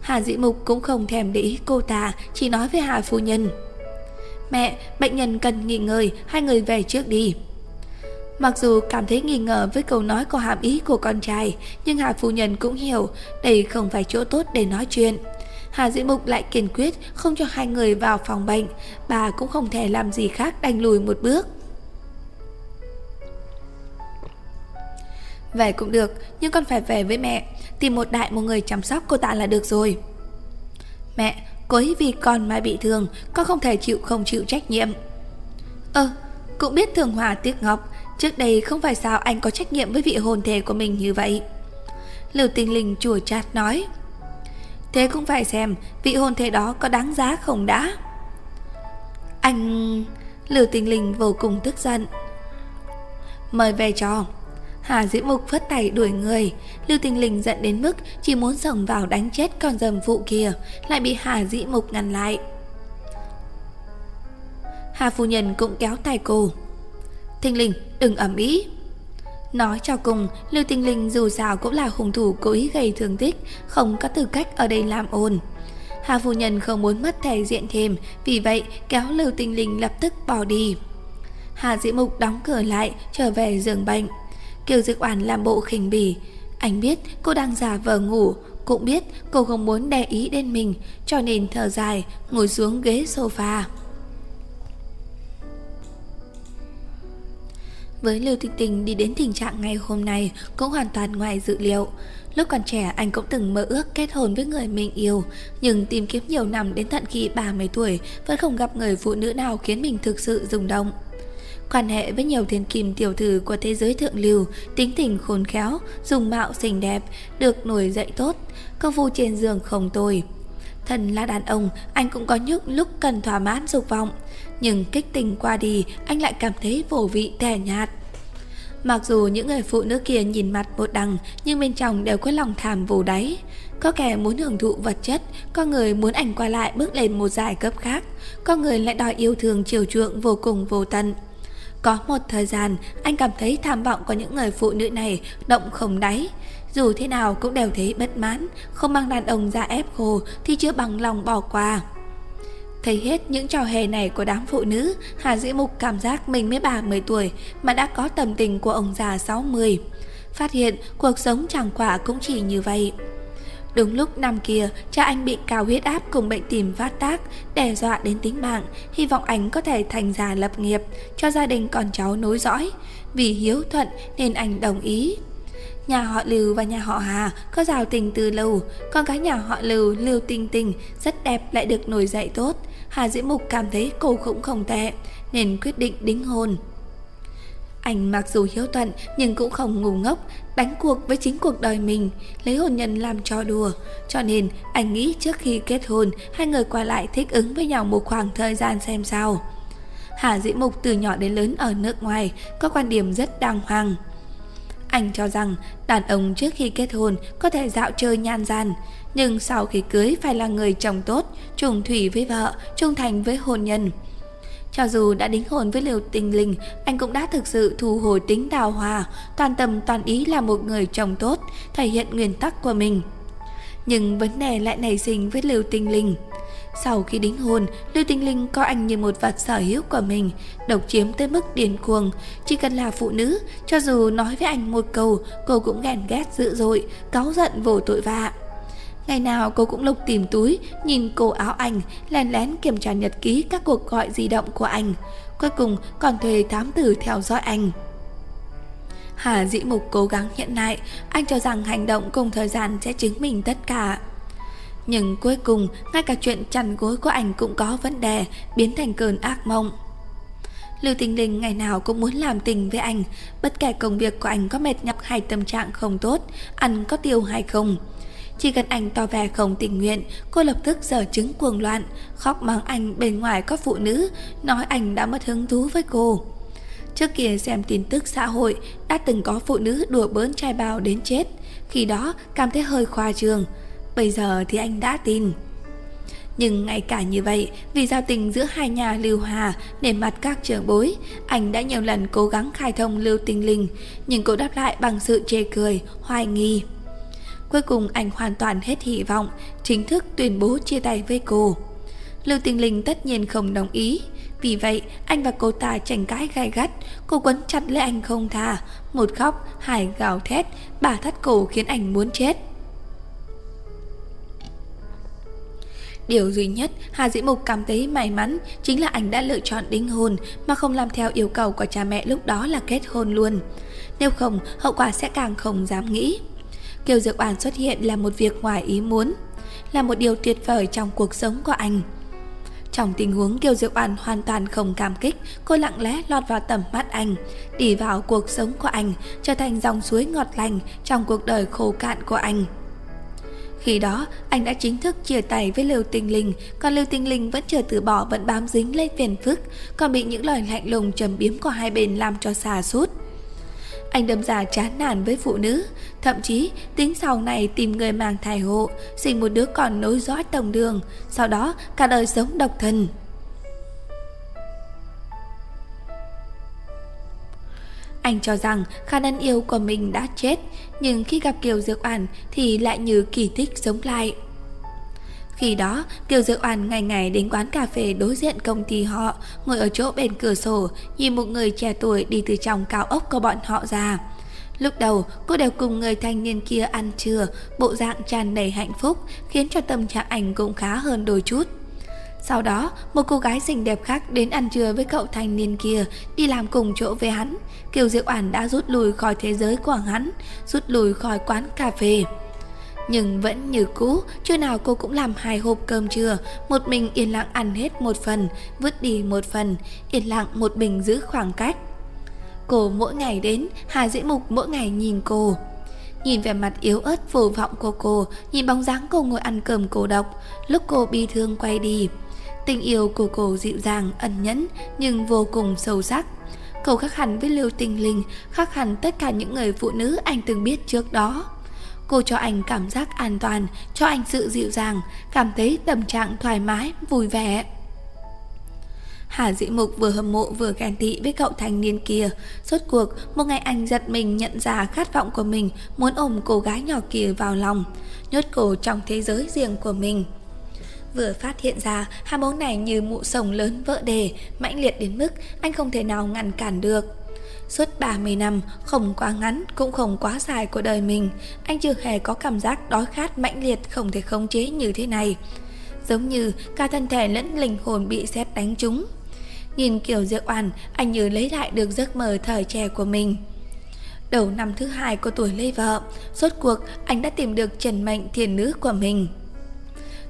Hà Dĩ Mục cũng không thèm để ý cô ta, chỉ nói với Hà Phu Nhân. Mẹ, bệnh nhân cần nghỉ ngơi, hai người về trước đi. Mặc dù cảm thấy nghi ngờ với câu nói có hàm ý của con trai, nhưng Hà Phu Nhân cũng hiểu đây không phải chỗ tốt để nói chuyện. Hà Dĩ Mục lại kiên quyết không cho hai người vào phòng bệnh, bà cũng không thể làm gì khác đành lùi một bước. Về cũng được, nhưng con phải về với mẹ, tìm một đại một người chăm sóc cô ta là được rồi. Mẹ, cô ấy vì con mà bị thương, con không thể chịu không chịu trách nhiệm. Ơ, cũng biết thường hòa tiếc ngọc, trước đây không phải sao anh có trách nhiệm với vị hồn thể của mình như vậy. Lưu tinh linh chùa chát nói. Thế cũng phải xem vị hồn thể đó có đáng giá không đã. Anh... Lưu tinh linh vô cùng tức giận. Mời về cho. Hà Dĩ Mục phất tay đuổi người Lưu Tinh Linh giận đến mức Chỉ muốn sổng vào đánh chết con dầm phụ kia Lại bị Hà Dĩ Mục ngăn lại Hà phu nhân cũng kéo tay cô Thinh Linh, đừng ẩm ý. Nói cho cùng, Lưu Tinh Linh dù sao cũng là hung thủ cố ý gây thương tích, không có tư cách ở đây làm ồn. Hà phu nhân không muốn mất thể diện thêm, vì vậy kéo Lưu Tinh Linh lập tức bỏ đi. Hà Dĩ Mục đóng cửa lại, trở về giường bệnh. Kiều Dực Oản làm bộ khinh bỉ. Anh biết cô đang giả vờ ngủ, cũng biết cô không muốn để ý đến mình, cho nên thở dài, ngồi xuống ghế sofa. Với Lưu Tinh Tinh đi đến tình trạng ngày hôm nay cũng hoàn toàn ngoài dự liệu. Lúc còn trẻ anh cũng từng mơ ước kết hôn với người mình yêu, nhưng tìm kiếm nhiều năm đến tận khi 30 tuổi vẫn không gặp người phụ nữ nào khiến mình thực sự rung động. Quan hệ với nhiều thiên kim tiểu thư của thế giới thượng lưu, tính tình khôn khéo, dùng mạo xinh đẹp, được nổi dậy tốt, công phu trên giường không tồi. Thần là đàn ông, anh cũng có những lúc cần thỏa mãn dục vọng, nhưng kích tình qua đi, anh lại cảm thấy vô vị tẻ nhạt. Mặc dù những người phụ nữ kia nhìn mặt một đằng, nhưng bên trong đều có lòng thảm vô đáy. Có kẻ muốn hưởng thụ vật chất, có người muốn ảnh qua lại bước lên một giải cấp khác, có người lại đòi yêu thương chiều chuộng vô cùng vô tận. Có một thời gian, anh cảm thấy tham vọng của những người phụ nữ này động không đáy. Dù thế nào cũng đều thấy bất mãn, không mang đàn ông ra ép khô thì chưa bằng lòng bỏ qua. Thấy hết những trò hề này của đám phụ nữ, Hà Dĩ Mục cảm giác mình mới 30 tuổi mà đã có tầm tình của ông già 60. Phát hiện cuộc sống chẳng quả cũng chỉ như vậy. Đúng lúc năm kia, cha anh bị cao huyết áp cùng bệnh tìm phát tác, đe dọa đến tính mạng, hy vọng anh có thể thành già lập nghiệp, cho gia đình con cháu nối dõi. Vì hiếu thuận nên anh đồng ý. Nhà họ Lưu và nhà họ Hà có giao tình từ lâu, con gái nhà họ Lưu, Lưu Tinh Tinh, rất đẹp lại được nổi dậy tốt. Hà Diễm Mục cảm thấy cô cũng không tệ, nên quyết định đính hôn. Anh mặc dù hiếu thuận nhưng cũng không ngu ngốc, đánh cuộc với chính cuộc đời mình, lấy hôn nhân làm trò đùa. Cho nên anh nghĩ trước khi kết hôn, hai người qua lại thích ứng với nhau một khoảng thời gian xem sao. Hà Dĩ Mục từ nhỏ đến lớn ở nước ngoài, có quan điểm rất đàng hoàng. Anh cho rằng đàn ông trước khi kết hôn có thể dạo chơi nhan gian, nhưng sau khi cưới phải là người chồng tốt, trùng thủy với vợ, trung thành với hôn nhân. Cho dù đã đính hôn với Liều Tinh Linh, anh cũng đã thực sự thu hồi tính đào hòa, toàn tâm toàn ý là một người chồng tốt, thể hiện nguyên tắc của mình. Nhưng vấn đề lại nảy sinh với Liều Tinh Linh. Sau khi đính hôn, Lưu Tinh Linh coi anh như một vật sở hữu của mình, độc chiếm tới mức điên cuồng. Chỉ cần là phụ nữ, cho dù nói với anh một câu, cô cũng ghen ghét dữ dội, cáu giận vô tội vạ. Ngày nào cô cũng lục tìm túi, nhìn cổ áo anh, lén lén kiểm tra nhật ký các cuộc gọi di động của anh. Cuối cùng còn thuê thám tử theo dõi anh. Hà Dĩ Mục cố gắng hiện lại, anh cho rằng hành động cùng thời gian sẽ chứng minh tất cả. Nhưng cuối cùng, ngay cả chuyện chăn gối của anh cũng có vấn đề, biến thành cơn ác mộng. Lưu Tinh Linh ngày nào cũng muốn làm tình với anh, bất kể công việc của anh có mệt nhọc hay tâm trạng không tốt, ăn có tiêu hay không. Chỉ cần anh tỏ vẻ không tình nguyện, cô lập tức giở chứng cuồng loạn, khóc mắng anh bên ngoài có phụ nữ, nói anh đã mất hứng thú với cô. Trước kia xem tin tức xã hội, đã từng có phụ nữ đùa bỡn trai bào đến chết, khi đó cảm thấy hơi khoa trương. Bây giờ thì anh đã tin. Nhưng ngay cả như vậy, vì giao tình giữa hai nhà Lưu Hà nể mặt các trưởng bối, anh đã nhiều lần cố gắng khai thông Lưu Tinh Linh, nhưng cô đáp lại bằng sự chê cười, hoài nghi. Cuối cùng anh hoàn toàn hết hy vọng, chính thức tuyên bố chia tay với cô. Lưu Tinh Linh tất nhiên không đồng ý, vì vậy anh và cô ta tranh cãi gai gắt, cô quấn chặt lấy anh không tha, một khóc, hai gào thét, bà thắt cổ khiến anh muốn chết. Điều duy nhất Hà Dĩ Mục cảm thấy may mắn chính là anh đã lựa chọn đính hôn mà không làm theo yêu cầu của cha mẹ lúc đó là kết hôn luôn. Nếu không, hậu quả sẽ càng không dám nghĩ. Kiều Diệu Oản xuất hiện là một việc ngoài ý muốn, là một điều tuyệt vời trong cuộc sống của anh. Trong tình huống Kiều Diệu Oản hoàn toàn không cảm kích, cô lặng lẽ lọt vào tầm mắt anh, đi vào cuộc sống của anh, trở thành dòng suối ngọt lành trong cuộc đời khô cạn của anh. Khi đó, anh đã chính thức chia tay với Lưu Tinh Linh, còn Lưu Tinh Linh vẫn chưa từ bỏ vẫn bám dính lấy phiền phức, còn bị những lời lạnh lùng trầm biếm của hai bên làm cho xa sút. Anh đâm ra chán nản với phụ nữ, thậm chí tính sau này tìm người mang thai hộ, sinh một đứa con nối dõi tổng đường, sau đó cả đời sống độc thân. Anh cho rằng khả năng yêu của mình đã chết, nhưng khi gặp Kiều Dược Oản thì lại như kỳ tích sống lại. Khi đó, Kiều Dược Oản ngày ngày đến quán cà phê đối diện công ty họ, ngồi ở chỗ bên cửa sổ, nhìn một người trẻ tuổi đi từ trong cao ốc của bọn họ ra. Lúc đầu, cô đều cùng người thanh niên kia ăn trưa, bộ dạng tràn đầy hạnh phúc, khiến cho tâm trạng ảnh cũng khá hơn đôi chút. Sau đó, một cô gái xinh đẹp khác đến ăn trưa với cậu thanh niên kia, đi làm cùng chỗ với hắn. Kiều Diệu Oản đã rút lui khỏi thế giới của hắn, rút lui khỏi quán cà phê. Nhưng vẫn như cũ, trưa nào cô cũng làm hai hộp cơm trưa, một mình yên lặng ăn hết một phần, vứt đi một phần, yên lặng một mình giữ khoảng cách. Cô mỗi ngày đến, Hà Dĩ Mục mỗi ngày nhìn cô. Nhìn vẻ mặt yếu ớt vô vọng của cô, nhìn bóng dáng cô ngồi ăn cơm cô độc, lúc cô bi thương quay đi. Tình yêu của cô dịu dàng, ẩn nhẫn nhưng vô cùng sâu sắc. cậu khác hẳn với Lưu Tình Linh, khác hẳn tất cả những người phụ nữ anh từng biết trước đó. Cô cho anh cảm giác an toàn, cho anh sự dịu dàng, cảm thấy tâm trạng thoải mái, vui vẻ. Hà Dĩ Mục vừa hâm mộ vừa ghen tị với cậu thanh niên kia. Suốt cuộc, một ngày anh giật mình nhận ra khát vọng của mình muốn ôm cô gái nhỏ kia vào lòng, nhốt cô trong thế giới riêng của mình. Vừa phát hiện ra hai bóng này như mụ sồng lớn vỡ đề, mãnh liệt đến mức anh không thể nào ngăn cản được. Suốt 30 năm, không quá ngắn cũng không quá dài của đời mình, anh chưa hề có cảm giác đói khát mãnh liệt không thể khống chế như thế này. Giống như cả thân thể lẫn linh hồn bị xét đánh trúng. Nhìn kiểu Diệu Oản, anh như lấy lại được giấc mơ thời trẻ của mình. Đầu năm thứ hai của tuổi lấy vợ, suốt cuộc anh đã tìm được trần mệnh thiền nữ của mình.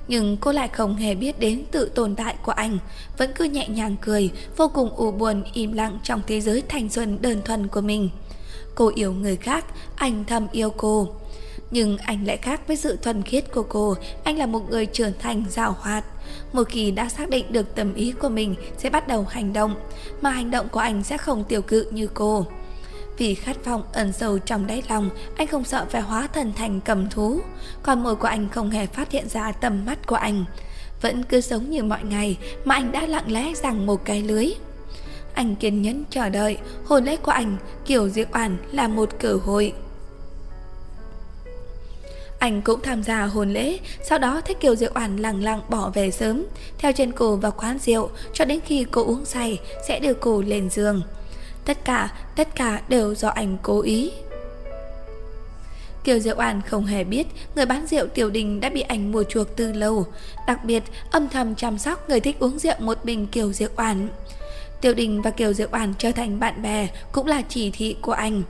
Nhưng cô lại không hề biết đến tự tồn tại của anh Vẫn cứ nhẹ nhàng cười Vô cùng u buồn im lặng trong thế giới thanh xuân đơn thuần của mình Cô yêu người khác Anh thầm yêu cô nhưng anh lại khác với sự thuần khiết của cô Anh là một người trưởng thành rào hoạt Một khi đã xác định được tâm ý của mình Sẽ bắt đầu hành động Mà hành động của anh sẽ không tiêu cự như cô vì khát vọng ẩn sâu trong đáy lòng, anh không sợ phải hóa thần thành cầm thú. Còn môi của anh không hề phát hiện ra tầm mắt của anh. Vẫn cứ sống như mọi ngày mà anh đã lặng lẽ rằng một cái lưới. Anh kiên nhẫn chờ đợi, hồn lễ của anh, kiểu diệu oản là một cơ hội. Anh cũng tham gia hôn lễ, sau đó thấy Kiều Diệu Oản lặng lặng bỏ về sớm, theo chân cô vào quán rượu cho đến khi cô uống say sẽ đưa cô lên giường. Tất cả, tất cả đều do anh cố ý Kiều Diệu Oản không hề biết người bán rượu Tiểu Đình đã bị anh mua chuộc từ lâu Đặc biệt âm thầm chăm sóc người thích uống rượu một bình Kiều Diệu Oản. Tiểu Đình và Kiều Diệu Oản trở thành bạn bè cũng là chỉ thị của anh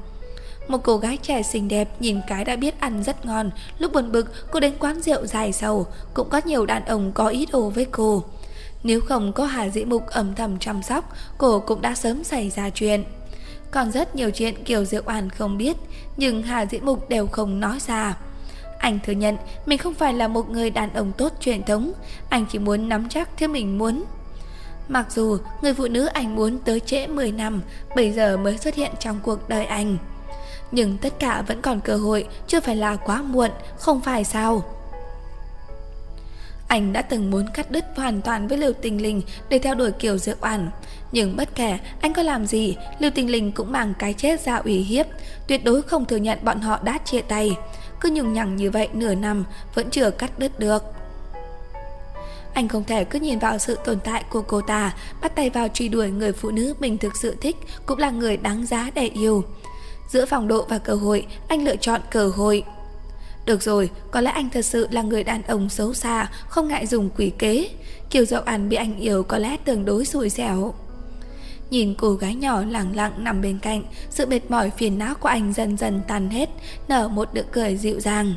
một cô gái trẻ xinh đẹp nhìn cái đã biết ăn rất ngon Lúc buồn bực cô đến quán rượu dài sầu Cũng có nhiều đàn ông có ý đồ với cô nếu không có Hà Dĩ Mục ẩm thầm chăm sóc, cô cũng đã sớm xảy ra chuyện. Còn rất nhiều chuyện Kiều Diệu An không biết, nhưng Hà Dĩ Mục đều không nói ra. Anh thừa nhận mình không phải là một người đàn ông tốt truyền thống, anh chỉ muốn nắm chắc thứ mình muốn. Mặc dù người phụ nữ anh muốn tới trễ 10 năm, bây giờ mới xuất hiện trong cuộc đời anh. Nhưng tất cả vẫn còn cơ hội, chưa phải là quá muộn, không phải sao? Anh đã từng muốn cắt đứt hoàn toàn với Lưu Tình Linh để theo đuổi Kiều Diệu Oản. Nhưng bất kể anh có làm gì, Lưu Tình Linh cũng mang cái chết ra ủy hiếp, tuyệt đối không thừa nhận bọn họ đã chia tay. Cứ nhùng nhằng như vậy nửa năm vẫn chưa cắt đứt được. Anh không thể cứ nhìn vào sự tồn tại của cô ta, bắt tay vào truy đuổi người phụ nữ mình thực sự thích cũng là người đáng giá để yêu. Giữa phòng độ và cơ hội, anh lựa chọn cơ hội. Được rồi, có lẽ anh thật sự là người đàn ông xấu xa, không ngại dùng quỷ kế. Kiều Dậu An bị anh yêu có lẽ tương đối xui xẻo. Nhìn cô gái nhỏ lặng lặng nằm bên cạnh, sự mệt mỏi phiền não của anh dần dần tan hết, nở một nụ cười dịu dàng.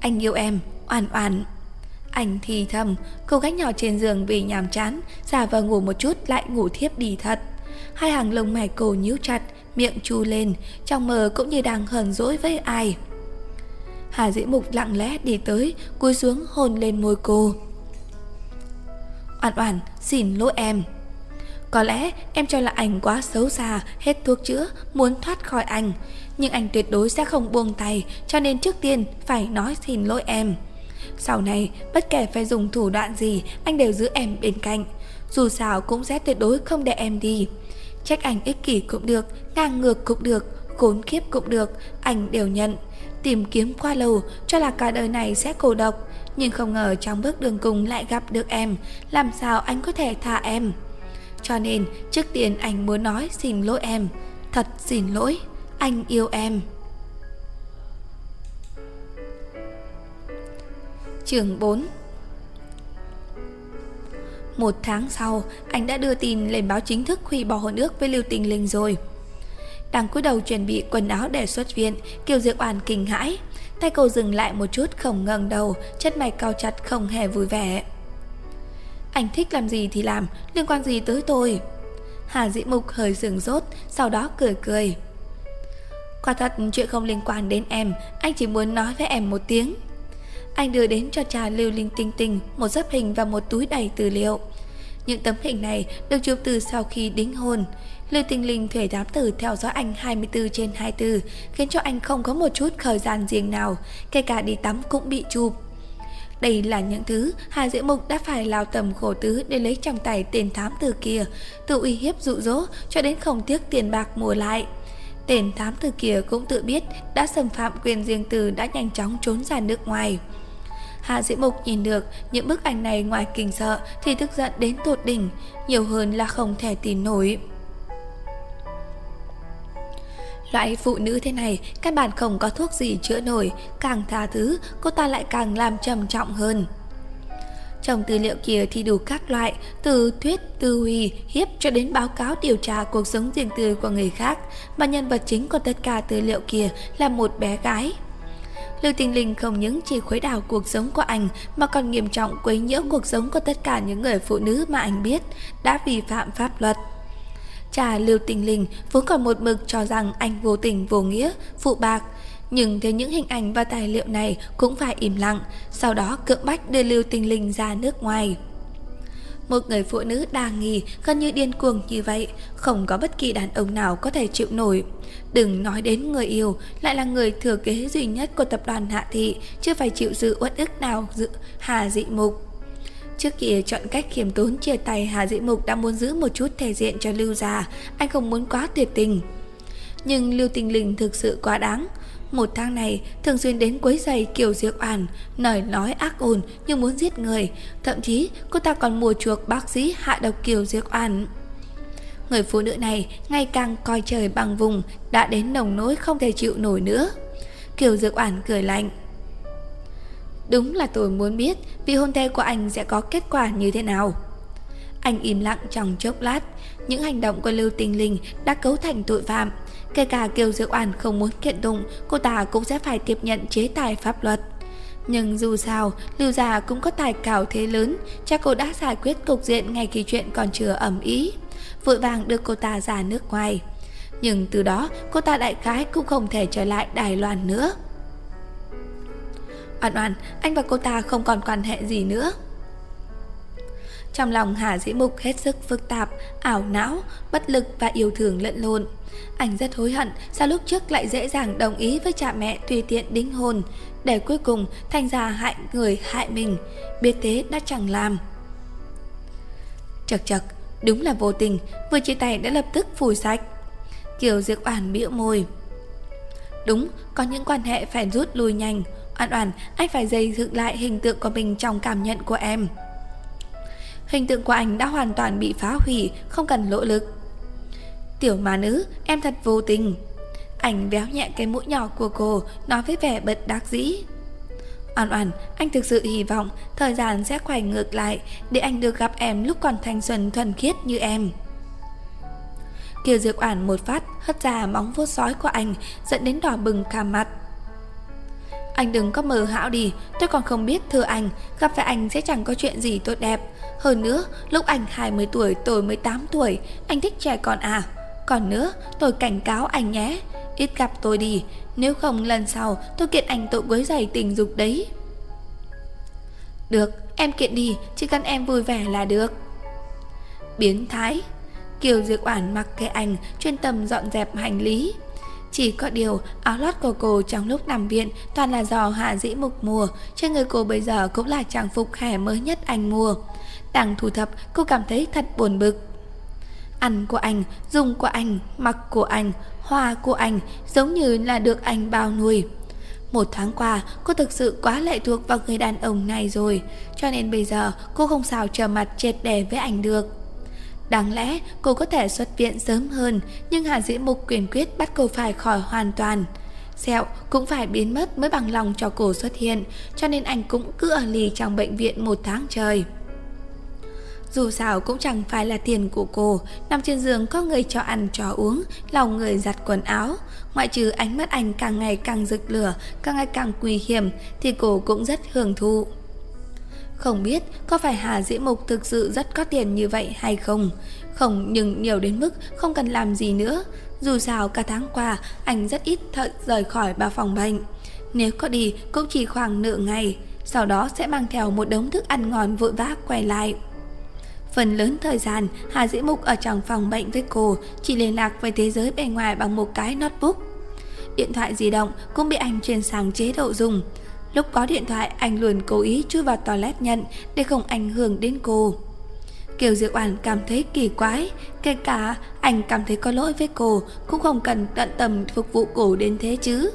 Anh yêu em, oan oan. Anh thì thầm, cô gái nhỏ trên giường vì nhàm chán, giả vờ ngủ một chút lại ngủ thiếp đi thật. Hai hàng lông mày cô nhíu chặt, miệng chu lên, trong mơ cũng như đang hờn dỗi với ai. Hà Dĩ Mục lặng lẽ đi tới, cúi xuống hôn lên môi cô. Oản oản, xin lỗi em. Có lẽ em cho là anh quá xấu xa, hết thuốc chữa, muốn thoát khỏi anh. Nhưng anh tuyệt đối sẽ không buông tay, cho nên trước tiên phải nói xin lỗi em. Sau này, bất kể phải dùng thủ đoạn gì, anh đều giữ em bên cạnh. Dù sao cũng sẽ tuyệt đối không để em đi. Trách anh ích kỷ cũng được, Ngang ngược cũng được, Khốn kiếp cũng được Anh đều nhận. Tìm kiếm qua lâu, Cho là cả đời này sẽ cô độc. Nhưng không ngờ trong bước đường cùng lại gặp được em, Làm sao anh có thể tha em? Cho nên, trước tiên anh muốn nói xin lỗi em. Thật xin lỗi, Anh yêu em. Trường 4 một tháng sau, anh đã đưa tin lên báo chính thức hủy bỏ hôn ước với Lưu Tình Linh rồi. Đang cúi đầu chuẩn bị quần áo để xuất viện, Kiều Diệu Oản kinh hãi. Tay cô dừng lại một chút không ngẩng đầu, chất mày cao chặt không hề vui vẻ. Anh thích làm gì thì làm, liên quan gì tới tôi? Hà Dĩ Mục hơi sừng rốt, sau đó cười cười. Quả thật chuyện không liên quan đến em, anh chỉ muốn nói với em một tiếng. Anh đưa đến cho cha Lưu Linh Tinh Tinh một dấp hình và một túi đầy tư liệu. Những tấm hình này được chụp từ sau khi đính hôn. Lưu Tinh Linh thuê đám tử theo dõi anh 24 trên 24, khiến cho anh không có một chút thời gian riêng nào, kể cả đi tắm cũng bị chụp. Đây là những thứ Hà Diễm Mục đã phải lao tầm khổ tứ để lấy trong tay tên thám tử kia, tự uy hiếp dụ dỗ cho đến không tiếc tiền bạc mua lại. Tên thám tử kia cũng tự biết đã xâm phạm quyền riêng tư đã nhanh chóng trốn ra nước ngoài. Hạ Dĩ Mục nhìn được những bức ảnh này ngoài kinh sợ thì tức giận đến tột đỉnh, nhiều hơn là không thể tin nổi. Loại phụ nữ thế này căn bản không có thuốc gì chữa nổi, càng tha thứ cô ta lại càng làm trầm trọng hơn. Trong tư liệu kia thì đủ các loại, từ thuyết, tư huy, hiếp cho đến báo cáo điều tra cuộc sống riêng tư của người khác, mà nhân vật chính của tất cả tư liệu kia là một bé gái. Lưu Tinh Linh không những chỉ khuấy đảo cuộc sống của anh mà còn nghiêm trọng quấy nhiễu cuộc sống của tất cả những người phụ nữ mà anh biết đã vi phạm pháp luật. Cha Lưu Tinh Linh vốn còn một mực cho rằng anh vô tình vô nghĩa, phụ bạc, nhưng thấy những hình ảnh và tài liệu này cũng phải im lặng, sau đó cưỡng bách đưa Lưu Tinh Linh ra nước ngoài. Một người phụ nữ đa nghi, gần như điên cuồng như vậy, không có bất kỳ đàn ông nào có thể chịu nổi. Đừng nói đến người yêu, lại là người thừa kế duy nhất của tập đoàn Hạ Thị, chưa phải chịu sự uất ức nào dự Hà Dị Mục. Trước kia chọn cách khiêm tốn chia tay Hà Dĩ Mục đã muốn giữ một chút thể diện cho Lưu Gia, anh không muốn quá tuyệt tình. Nhưng Lưu Tình Linh thực sự quá đáng. Một tháng này thường xuyên đến quấy giày Kiều Diệp Oản, lời nói ác ồn nhưng muốn giết người, thậm chí cô ta còn mua chuộc bác sĩ hạ độc Kiều Diệp Oản. Người phụ nữ này ngày càng coi trời bằng vùng, đã đến nồng nỗi không thể chịu nổi nữa. Kiều Dược Oản cười lạnh. Đúng là tôi muốn biết vị hôn thê của anh sẽ có kết quả như thế nào. Anh im lặng trong chốc lát, những hành động của Lưu Tinh Linh đã cấu thành tội phạm. Kể cả Kiều Diệu Oản không muốn kiện tụng, cô ta cũng sẽ phải tiếp nhận chế tài pháp luật. Nhưng dù sao, Lưu Gia cũng có tài cảo thế lớn, cha cô đã giải quyết cục diện ngay khi chuyện còn chưa ẩm ý. Vội vàng đưa cô ta ra nước ngoài. Nhưng từ đó, cô ta đại khái cũng không thể trở lại Đài Loan nữa. Oan oan, anh và cô ta không còn quan hệ gì nữa. Trong lòng Hà Dĩ Mục hết sức phức tạp, ảo não, bất lực và yêu thương lẫn lộn. Anh rất hối hận sao lúc trước lại dễ dàng đồng ý với cha mẹ tùy tiện đính hôn, để cuối cùng thành ra hại người hại mình, biết thế đã chẳng làm. Chật chật, đúng là vô tình, vừa chia tay đã lập tức phủi sạch. Kiều Diệc Oản bĩu môi. Đúng, có những quan hệ phải rút lui nhanh, Oan oan, anh phải dây dựng lại hình tượng của mình trong cảm nhận của em. Hình tượng của anh đã hoàn toàn bị phá hủy, không cần nỗ lực. Tiểu mà nữ, em thật vô tình. ảnh véo nhẹ cái mũi nhỏ của cô, nói với vẻ bật đắc dĩ. Oan oan, anh thực sự hy vọng thời gian sẽ quay ngược lại để anh được gặp em lúc còn thanh xuân thuần khiết như em. Kiều Dược Oản một phát hất ra móng vuốt sói của anh, dẫn đến đỏ bừng cả mặt. Anh đừng có mờ hão đi Tôi còn không biết thưa anh Gặp phải anh sẽ chẳng có chuyện gì tốt đẹp Hơn nữa lúc anh 20 tuổi tôi 18 tuổi Anh thích trẻ con à còn nữa tôi cảnh cáo anh nhé. Ít gặp tôi đi Nếu không lần sau tôi kiện anh tội quấy giày tình dục đấy. Được em kiện đi Chỉ cần em vui vẻ là được. Biến thái. Kiều Diệc Oản mặc kệ anh Chuyên tâm dọn dẹp hành lý. Chỉ có điều áo lót của cô trong lúc nằm viện toàn là do Hạ Dĩ Mục mua, trên người cô bây giờ cũng là trang phục khẻ mới nhất anh mua. Đang thu thập, cô cảm thấy thật buồn bực. Ăn của anh, dùng của anh, mặc của anh, hoa của anh giống như là được anh bao nuôi. Một tháng qua, cô thực sự quá lệ thuộc vào người đàn ông này rồi, cho nên bây giờ cô không sao trở mặt triệt đẻ với anh được. Đáng lẽ cô có thể xuất viện sớm hơn, nhưng Hà Dĩ Mục quyền quyết bắt cô phải khỏi hoàn toàn. Sẹo cũng phải biến mất mới bằng lòng cho cô xuất hiện, cho nên anh cũng cứ ở lì trong bệnh viện một tháng trời. Dù sao cũng chẳng phải là tiền của cô. Nằm trên giường có người cho ăn, cho uống, Lòng người giặt quần áo. Ngoại trừ ánh mắt anh càng ngày càng rực lửa, Càng ngày càng nguy hiểm, Thì cô cũng rất hưởng thụ. Không biết có phải Hà Dĩ Mục thực sự rất có tiền như vậy hay không? Không, nhưng nhiều đến mức không cần làm gì nữa. Dù sao cả tháng qua, anh rất ít thợ rời khỏi ba phòng bệnh. Nếu có đi, cũng chỉ khoảng nửa ngày. Sau đó sẽ mang theo một đống thức ăn ngon vội vã quay lại. Phần lớn thời gian, Hà Dĩ Mục ở trong phòng bệnh với cô chỉ liên lạc với thế giới bên ngoài bằng một cái notebook. Điện thoại di động cũng bị anh chuyển sang chế độ dùng. Lúc có điện thoại, anh luôn cố ý chui vào toilet nhận để không ảnh hưởng đến cô. Kiều Diệu Oản cảm thấy kỳ quái, kể cả anh cảm thấy có lỗi với cô, cũng không cần tận tâm phục vụ cô đến thế chứ.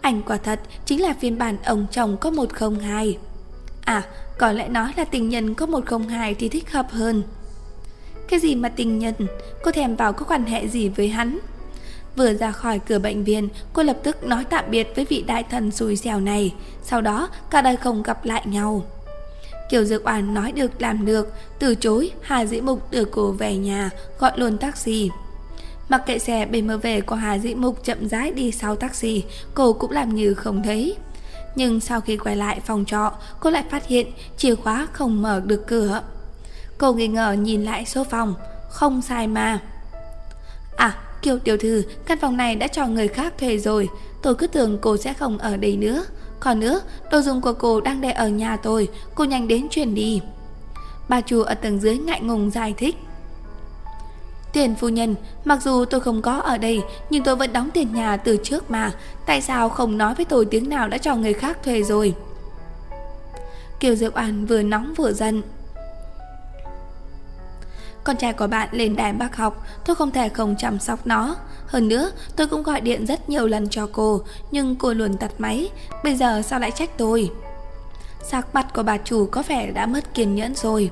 Anh quả thật chính là phiên bản ông chồng có một không hai. À, có lẽ nói là tình nhân có một không hai thì thích hợp hơn. Cái gì mà tình nhân, cô thèm vào có quan hệ gì với hắn? Vừa ra khỏi cửa bệnh viện, cô lập tức nói tạm biệt với vị đại thần xui xẻo này, sau đó cả đời không gặp lại nhau. Kiều Dược Oản nói được làm được, từ chối Hà Dĩ Mục đưa cô về nhà, gọi luôn taxi. Mặc kệ xe BMW của Hà Dĩ Mục chậm rãi đi sau taxi, cô cũng làm như không thấy. Nhưng sau khi quay lại phòng trọ, cô lại phát hiện chìa khóa không mở được cửa. Cô nghi ngờ nhìn lại số phòng, không sai mà. À, Kiều tiểu thư, căn phòng này đã cho người khác thuê rồi, tôi cứ tưởng cô sẽ không ở đây nữa. Còn nữa, đồ dùng của cô đang để ở nhà tôi, cô nhanh đến chuyển đi. Bà chủ ở tầng dưới ngại ngùng giải thích. Tiền phu nhân, mặc dù tôi không có ở đây, nhưng tôi vẫn đóng tiền nhà từ trước mà. Tại sao không nói với tôi tiếng nào đã cho người khác thuê rồi? Kiều Diệu An vừa nóng vừa giận. Con trai của bạn lên đài bác học, tôi không thể không chăm sóc nó. Hơn nữa, tôi cũng gọi điện rất nhiều lần cho cô, nhưng cô luôn tắt máy. Bây giờ sao lại trách tôi? Sắc mặt của bà chủ có vẻ đã mất kiên nhẫn rồi.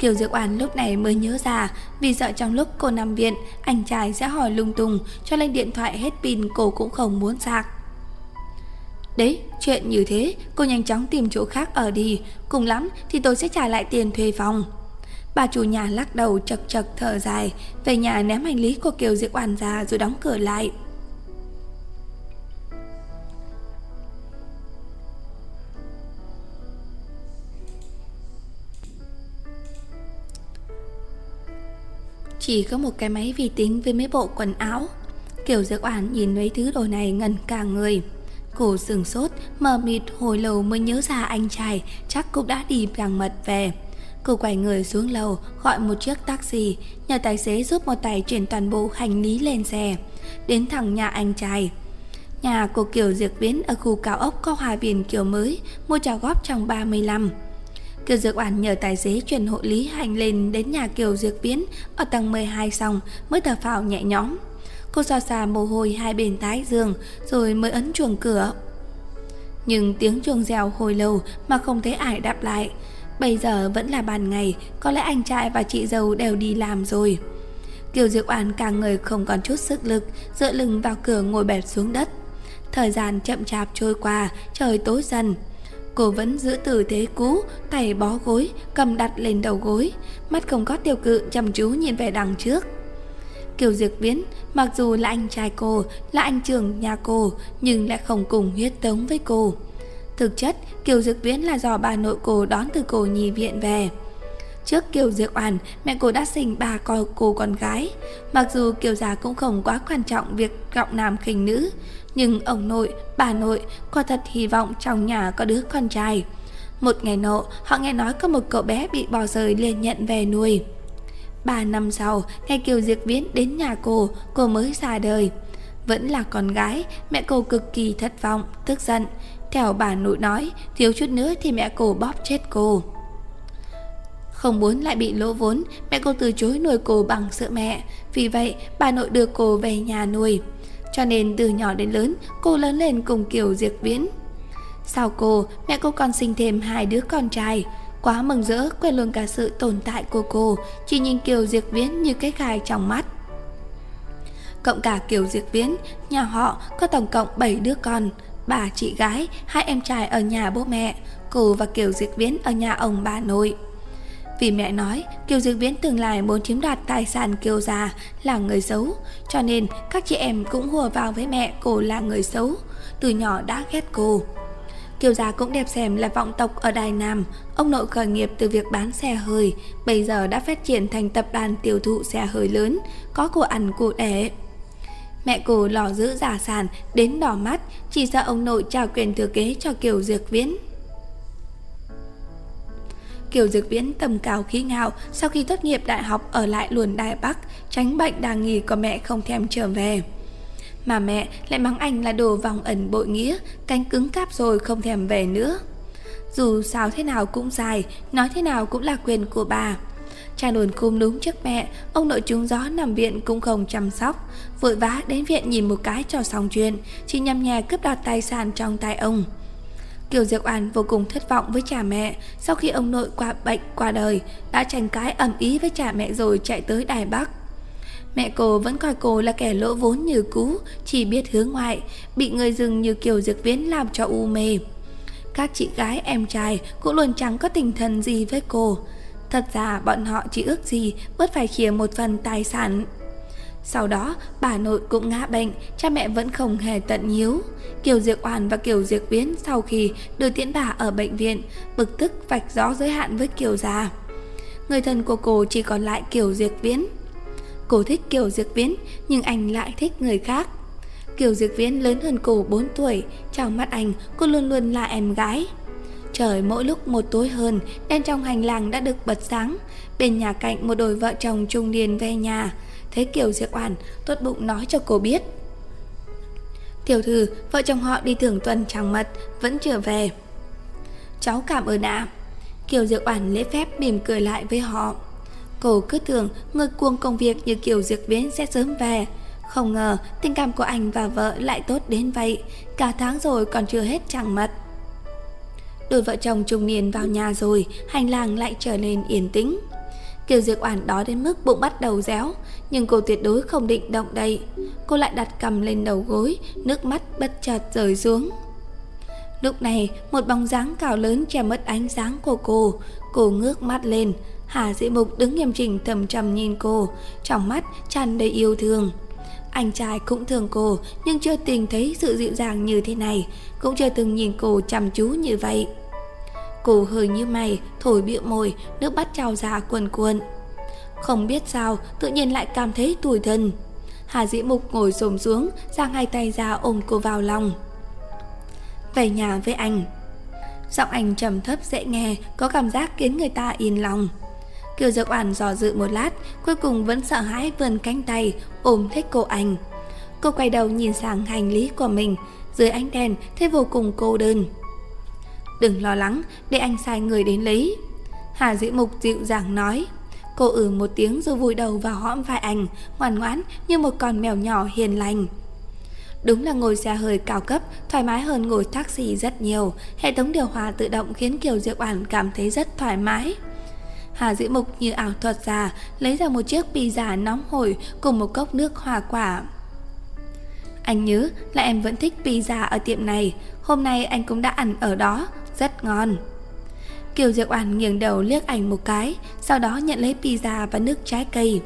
Kiều Diệu Oản lúc này mới nhớ ra, vì sợ trong lúc cô nằm viện, anh trai sẽ hỏi lung tung, cho nên điện thoại hết pin cô cũng không muốn sạc. Đấy, chuyện như thế, cô nhanh chóng tìm chỗ khác ở đi, cùng lắm thì tôi sẽ trả lại tiền thuê phòng. Bà chủ nhà lắc đầu chật chật thở dài, về nhà ném hành lý của Kiều Diệu Oản ra rồi đóng cửa lại. Chỉ có một cái máy vi tính với mấy bộ quần áo Kiểu dược oản nhìn mấy thứ đồ này ngẩn cả người Cô sừng sốt, mờ mịt hồi lâu mới nhớ ra anh trai chắc cũng đã đi bằng mật về. Cô quay người xuống lầu, gọi một chiếc taxi, nhờ tài xế giúp một tay chuyển toàn bộ hành lý lên xe, đến thẳng nhà anh trai. Nhà của Kiều Diệp biến ở khu cao ốc có hòa viện kiểu mới, mua trả góp trong 35. Kiều Dược Oản nhờ tài xế chuyển hộ lý hành lên đến nhà Kiều Dược Viễn ở tầng 12 xong mới thở phào nhẹ nhõm. Cô xoa xoa mồ hôi hai bên tái giường rồi mới ấn chuông cửa. Nhưng tiếng chuông reo hồi lâu mà không thấy ai đáp lại. Bây giờ vẫn là ban ngày, có lẽ anh trai và chị dâu đều đi làm rồi. Kiều Dược Oản cả người không còn chút sức lực, dựa lưng vào cửa ngồi bẹp xuống đất. Thời gian chậm chạp trôi qua, trời tối dần, Cô vẫn giữ tư thế cũ, tay bó gối, cầm đặt lên đầu gối, mắt không có tiêu cự chăm chú nhìn về đằng trước. Kiều Diệp Viễn, mặc dù là anh trai cô, là anh trưởng nhà cô, nhưng lại không cùng huyết tống với cô. Thực chất, Kiều Diệp Viễn là do bà nội cô đón từ cô nhi viện về. Trước Kiều Diệp Oản, mẹ cô đã sinh ba con cô con gái. Mặc dù Kiều già cũng không quá quan trọng việc trọng nam khinh nữ, nhưng ông nội, bà nội quả thật hy vọng trong nhà có đứa con trai. Một ngày nọ, họ nghe nói có một cậu bé bị bỏ rơi liền nhận về nuôi. Ba năm sau, nghe Kiều diệc Viễn đến nhà cô, cô mới ra đời. Vẫn là con gái, mẹ cô cực kỳ thất vọng, tức giận. Theo bà nội nói, thiếu chút nữa thì mẹ cô bóp chết cô. Không muốn lại bị lỗ vốn, mẹ cô từ chối nuôi cô bằng sữa mẹ. Vì vậy, bà nội đưa cô về nhà nuôi. Cho nên từ nhỏ đến lớn, cô lớn lên cùng Kiều Diệp Viễn. Sau cô, mẹ cô còn sinh thêm hai đứa con trai. Quá mừng rỡ, quên luôn cả sự tồn tại của cô, chỉ nhìn Kiều Diệp Viễn như cái gai trong mắt. Cộng cả Kiều Diệp Viễn, nhà họ có tổng cộng 7 đứa con, bà chị gái, hai em trai ở nhà bố mẹ, cô và Kiều Diệp Viễn ở nhà ông bà nội. Vì mẹ nói, Kiều Dược Viễn tương lai muốn chiếm đoạt tài sản Kiều già là người xấu. Cho nên, các chị em cũng hùa vào với mẹ cô là người xấu. Từ nhỏ đã ghét cô. Kiều già cũng đẹp xem là vọng tộc ở Đài Nam. Ông nội khởi nghiệp từ việc bán xe hơi. Bây giờ đã phát triển thành tập đoàn tiêu thụ xe hơi lớn, Có của ăn của đẻ. Mẹ cô lò giữ giả sản đến đỏ mắt, Chỉ sợ ông nội trao quyền thừa kế cho Kiều Dược Viễn. Kiều Dược Viễn tầm cao khí ngạo sau khi tốt nghiệp đại học ở lại luồn Đài Bắc, tránh bệnh đang nghỉ của mẹ không thèm trở về. Mà mẹ lại mắng anh là đồ vòng ẩn bội nghĩa, cánh cứng cáp rồi không thèm về nữa. Dù sao thế nào cũng dài, nói thế nào cũng là quyền của bà. Cha đồn cung đúng trước mẹ, ông nội trúng gió nằm viện cũng không chăm sóc, vội vã đến viện nhìn một cái cho xong chuyện, chỉ nhằm nhà cướp đoạt tài sản trong tay ông. Kiều Diệp Oản vô cùng thất vọng với cha mẹ sau khi ông nội qua bệnh qua đời, đã tranh cãi ầm ý với cha mẹ rồi chạy tới Đài Bắc. Mẹ cô vẫn coi cô là kẻ lỗ vốn như cũ, chỉ biết hướng ngoại, bị người dưng như Kiều Diệp Viễn làm cho u mê. Các chị gái em trai cũng luôn chẳng có tình thần gì với cô. Thật ra bọn họ chỉ ước gì bớt phải chia một phần tài sản. Sau đó, bà nội cũng ngã bệnh, cha mẹ vẫn không hề tận hiếu. Kiều Diệc Oản và Kiều Diệc Viễn sau khi đưa tiễn bà ở bệnh viện, bực tức vạch rõ giới hạn với Kiều gia. Người thân của cô chỉ còn lại Kiều Diệc Viễn. Cô thích Kiều Diệc Viễn, nhưng anh lại thích người khác. Kiều Diệc Viễn lớn hơn cô 4 tuổi, trong mắt anh cô luôn luôn là em gái. Trời mỗi lúc một tối hơn, đèn trong hành lang đã được bật sáng. Bên nhà cạnh một đôi vợ chồng trung niên về nhà, Thấy Kiều Diệp Oản tốt bụng nói cho cô biết. Tiểu thư, Vợ chồng họ đi thưởng tuần trăng mật, Vẫn chưa về. Cháu cảm ơn ạ. Kiều Diệp Oản lễ phép mỉm cười lại với họ. Cô cứ tưởng người cuồng công việc như Kiều Diệp Viễn sẽ sớm về. Không ngờ tình cảm của anh và vợ lại tốt đến vậy, Cả tháng rồi còn chưa hết trăng mật. Đôi vợ chồng trung niên vào nhà rồi, Hành lang lại trở nên yên tĩnh. Kiều Diệc Oản đó đến mức bụng bắt đầu réo nhưng cô tuyệt đối không định động đậy. Cô lại đặt cầm lên đầu gối, nước mắt bất chợt rơi xuống. Lúc này, một bóng dáng cao lớn che mất ánh sáng của cô. Cô ngước mắt lên. Hà Dĩ Mục đứng nghiêm chỉnh thầm trầm nhìn cô, trong mắt tràn đầy yêu thương. Anh trai cũng thương cô, nhưng chưa từng thấy sự dịu dàng như thế này, cũng chưa từng nhìn cô chăm chú như vậy. Cô hơi như mày, thổi bịa môi, nước bắt trào ra cuồn cuộn. Không biết sao tự nhiên lại cảm thấy tủi thân. Hà Dĩ Mục ngồi xổm xuống Giang hai tay ra ôm cô vào lòng. Về nhà với anh. Giọng anh trầm thấp dễ nghe Có cảm giác khiến người ta yên lòng. Kiều Dược Oản dò dự một lát Cuối cùng vẫn sợ hãi vươn cánh tay Ôm thích cô anh. Cô quay đầu nhìn sang hành lý của mình. Dưới ánh đèn thấy vô cùng cô đơn. Đừng lo lắng Để anh sai người đến lấy Hà Dĩ Mục dịu dàng nói Cô ử một tiếng rồi vùi đầu vào hõm vai anh, ngoan ngoãn như một con mèo nhỏ hiền lành. Đúng là ngồi xe hơi cao cấp, thoải mái hơn ngồi taxi rất nhiều. Hệ thống điều hòa tự động khiến Kiều Diệu Oản cảm thấy rất thoải mái. Hà Dĩ Mục như ảo thuật già, lấy ra một chiếc pizza nóng hổi cùng một cốc nước hoa quả. Anh nhớ là em vẫn thích pizza ở tiệm này, hôm nay anh cũng đã ăn ở đó, rất ngon. Kiều Diệp Oản nghiêng đầu liếc ảnh một cái, sau đó nhận lấy pizza và nước trái cây.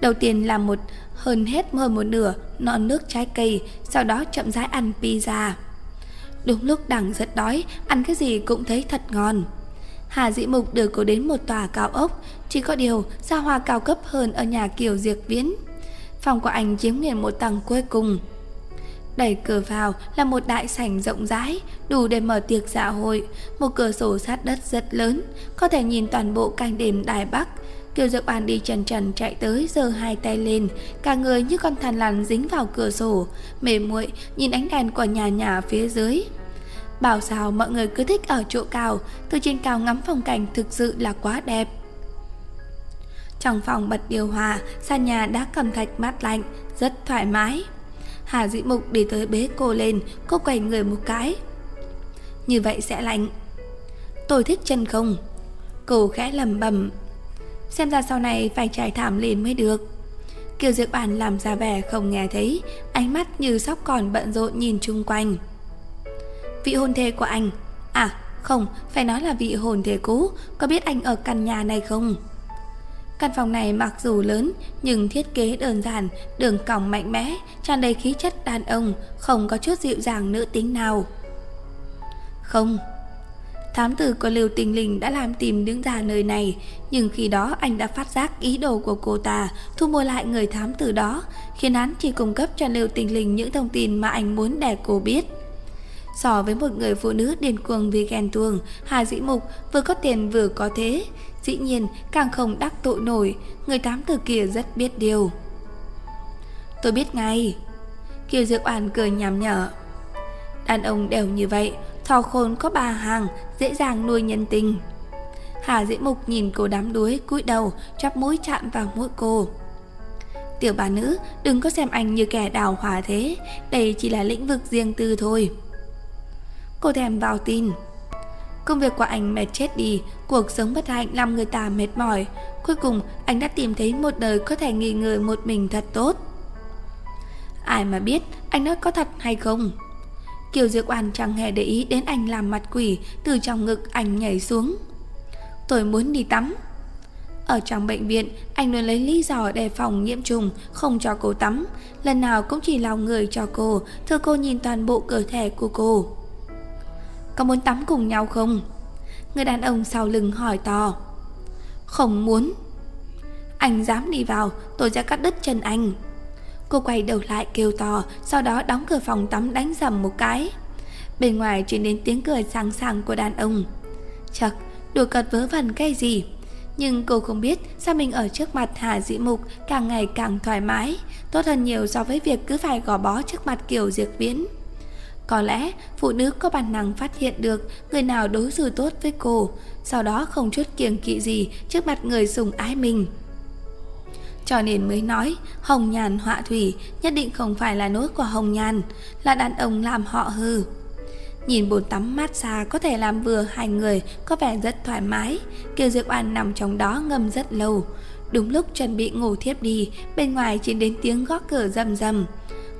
Đầu tiên làm một hơn hết hơn một nửa non nước trái cây, sau đó chậm rãi ăn pizza. Đúng lúc đằng rất đói, ăn cái gì cũng thấy thật ngon. Hà Dĩ Mục đưa cô đến một tòa cao ốc, chỉ có điều xa hoa cao cấp hơn ở nhà Kiều Diệp Viễn. Phòng của anh chiếm liền một tầng cuối cùng. Đẩy cửa vào là một đại sảnh rộng rãi, đủ để mở tiệc dạ hội, một cửa sổ sát đất rất lớn, có thể nhìn toàn bộ cảnh đêm Đài Bắc. Kiều Dược An đi trần trần chạy tới giơ hai tay lên, cả người như con thằn lằn dính vào cửa sổ, mềm muội nhìn ánh đèn của nhà nhà phía dưới. Bảo sao mọi người cứ thích ở chỗ cao, từ trên cao ngắm phong cảnh thực sự là quá đẹp. Trong phòng bật điều hòa, sàn nhà đã cầm thạch mát lạnh, rất thoải mái. Hà Dĩ Mục đi tới bế cô lên, cô quay người một cái. Như vậy sẽ lạnh. Tôi thích chân không? Cô khẽ lầm bầm. Xem ra sau này phải trải thảm lên mới được. Kiều Diệp Bản làm ra vẻ không nghe thấy, ánh mắt như sóc còn bận rộn nhìn chung quanh. Vị hôn thê của anh, à không, phải nói là vị hôn thê cũ, có biết anh ở căn nhà này không? Căn phòng này mặc dù lớn nhưng thiết kế đơn giản, đường cong mạnh mẽ, tràn đầy khí chất đàn ông, không có chút dịu dàng nữ tính nào. Không, Thám tử của Lưu Tình Linh đã làm tìm đứng ra nơi này, nhưng khi đó anh đã phát giác ý đồ của cô ta thu mua lại người thám tử đó, khiến hắn chỉ cung cấp cho Lưu Tình Linh những thông tin mà anh muốn để cô biết. So với một người phụ nữ điên cuồng vì ghen tuông, Hà Dĩ Mục vừa có tiền vừa có thế, dĩ nhiên càng không đắc tội nổi, người tám tử kia rất biết điều. Tôi biết ngay. Kiều Diệu Oản cười nhảm nhở. Đàn ông đều như vậy, thò khôn có ba hàng, dễ dàng nuôi nhân tình. Hà Dĩ Mục nhìn cô đám đuối, cúi đầu, chắp mũi chạm vào mũi cô. Tiểu bà nữ, đừng có xem anh như kẻ đào hòa thế, đây chỉ là lĩnh vực riêng tư thôi. Cô thèm vào tin. Công việc của anh mệt chết đi, cuộc sống bất hạnh làm người ta mệt mỏi. Cuối cùng, anh đã tìm thấy một đời có thể nghỉ ngơi một mình thật tốt. Ai mà biết anh nói có thật hay không? Kiều Diệu Oan chẳng hề để ý đến anh làm mặt quỷ Từ trong ngực anh nhảy xuống Tôi muốn đi tắm Ở trong bệnh viện Anh luôn lấy lý do đề phòng nhiễm trùng Không cho cô tắm Lần nào cũng chỉ lau người cho cô Thưa cô nhìn toàn bộ cơ thể của cô có muốn tắm cùng nhau không? Người đàn ông sau lưng hỏi to. Không muốn. Anh dám đi vào Tôi sẽ cắt đứt chân anh. Cô quay đầu lại kêu to Sau đó đóng cửa phòng tắm đánh rầm một cái. Bên ngoài truyền đến tiếng cười sáng sảng của đàn ông. Chật, đùa cợt vớ vẩn cái gì? Nhưng cô không biết sao mình ở trước mặt Hà Dĩ Mục càng ngày càng thoải mái Tốt hơn nhiều so với việc cứ phải gò bó trước mặt kiểu diệt Viễn. Có lẽ phụ nữ có bản năng phát hiện được người nào đối xử tốt với cô Sau đó không chút kiêng kỵ gì trước mặt người sùng ái mình cho nên mới nói Hồng Nhàn họa thủy nhất định không phải là nỗi của Hồng Nhàn, là đàn ông làm họ hư. Nhìn bồn tắm mát xa có thể làm vừa hai người có vẻ rất thoải mái. Kiều Diệp Oan nằm trong đó ngâm rất lâu. Đúng lúc chuẩn bị ngủ thiếp đi, bên ngoài chỉ đến tiếng gõ cửa rầm rầm.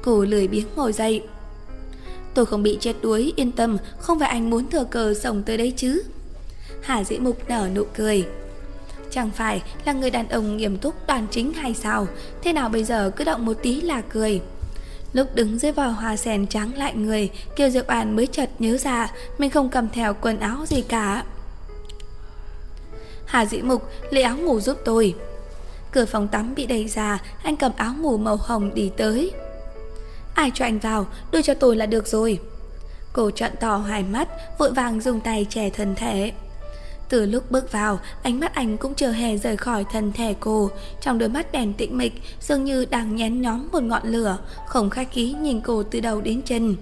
Cô lười biếng ngồi dậy. Tôi không bị chết đuối, yên tâm, không phải anh muốn thừa cờ sống tới đấy chứ. Hà Dĩ Mục nở nụ cười. Chẳng phải là người đàn ông nghiêm túc đoàn chính hay sao? Thế nào bây giờ cứ động một tí là cười. Lúc đứng dưới vòi hoa sen trắng lại người Kiều Diệp An mới chợt nhớ ra Mình không cầm theo quần áo gì cả. Hà Dĩ Mục lấy áo ngủ giúp tôi. Cửa phòng tắm bị đẩy ra Anh cầm áo ngủ màu hồng đi tới. Ai cho anh vào Đưa cho tôi là được rồi Cô trợn to hai mắt Vội vàng dùng tay che thân thể từ lúc bước vào, ánh mắt anh cũng chưa hề rời khỏi thân thể cô. Trong đôi mắt đèn tĩnh mịch, dường như đang nhén nhóm một ngọn lửa, không khách khí nhìn cô từ đầu đến chân.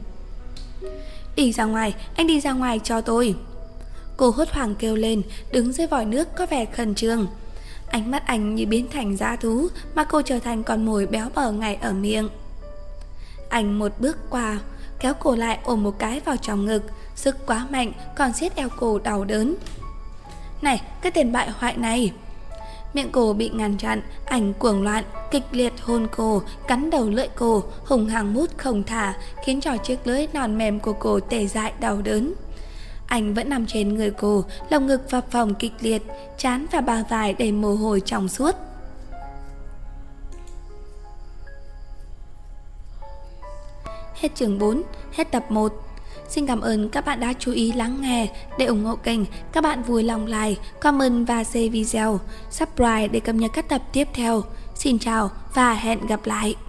Đi ra ngoài, anh đi ra ngoài cho tôi. Cô hốt hoảng kêu lên, đứng dưới vòi nước có vẻ khẩn trương. Ánh mắt anh như biến thành dã thú, mà cô trở thành con mồi béo bở ngay ở miệng. Anh một bước qua, kéo cô lại ôm một cái vào trong ngực, sức quá mạnh còn siết eo cô đau đớn. Này, cái tên bại hoại này Miệng cô bị ngăn chặn, ảnh cuồng loạn, kịch liệt hôn cô, cắn đầu lưỡi cô, hùng hàng mút không thả, khiến cho chiếc lưỡi non mềm của cô tê dại đau đớn. Anh vẫn nằm trên người cô, lồng ngực phập phồng kịch liệt, chán và ba vai đầy mồ hôi trong suốt. Hết chương 4, hết tập 1. Xin cảm ơn các bạn đã chú ý lắng nghe. Để ủng hộ kênh, các bạn vui lòng like, comment và share video, subscribe để cập nhật các tập tiếp theo. Xin chào và hẹn gặp lại!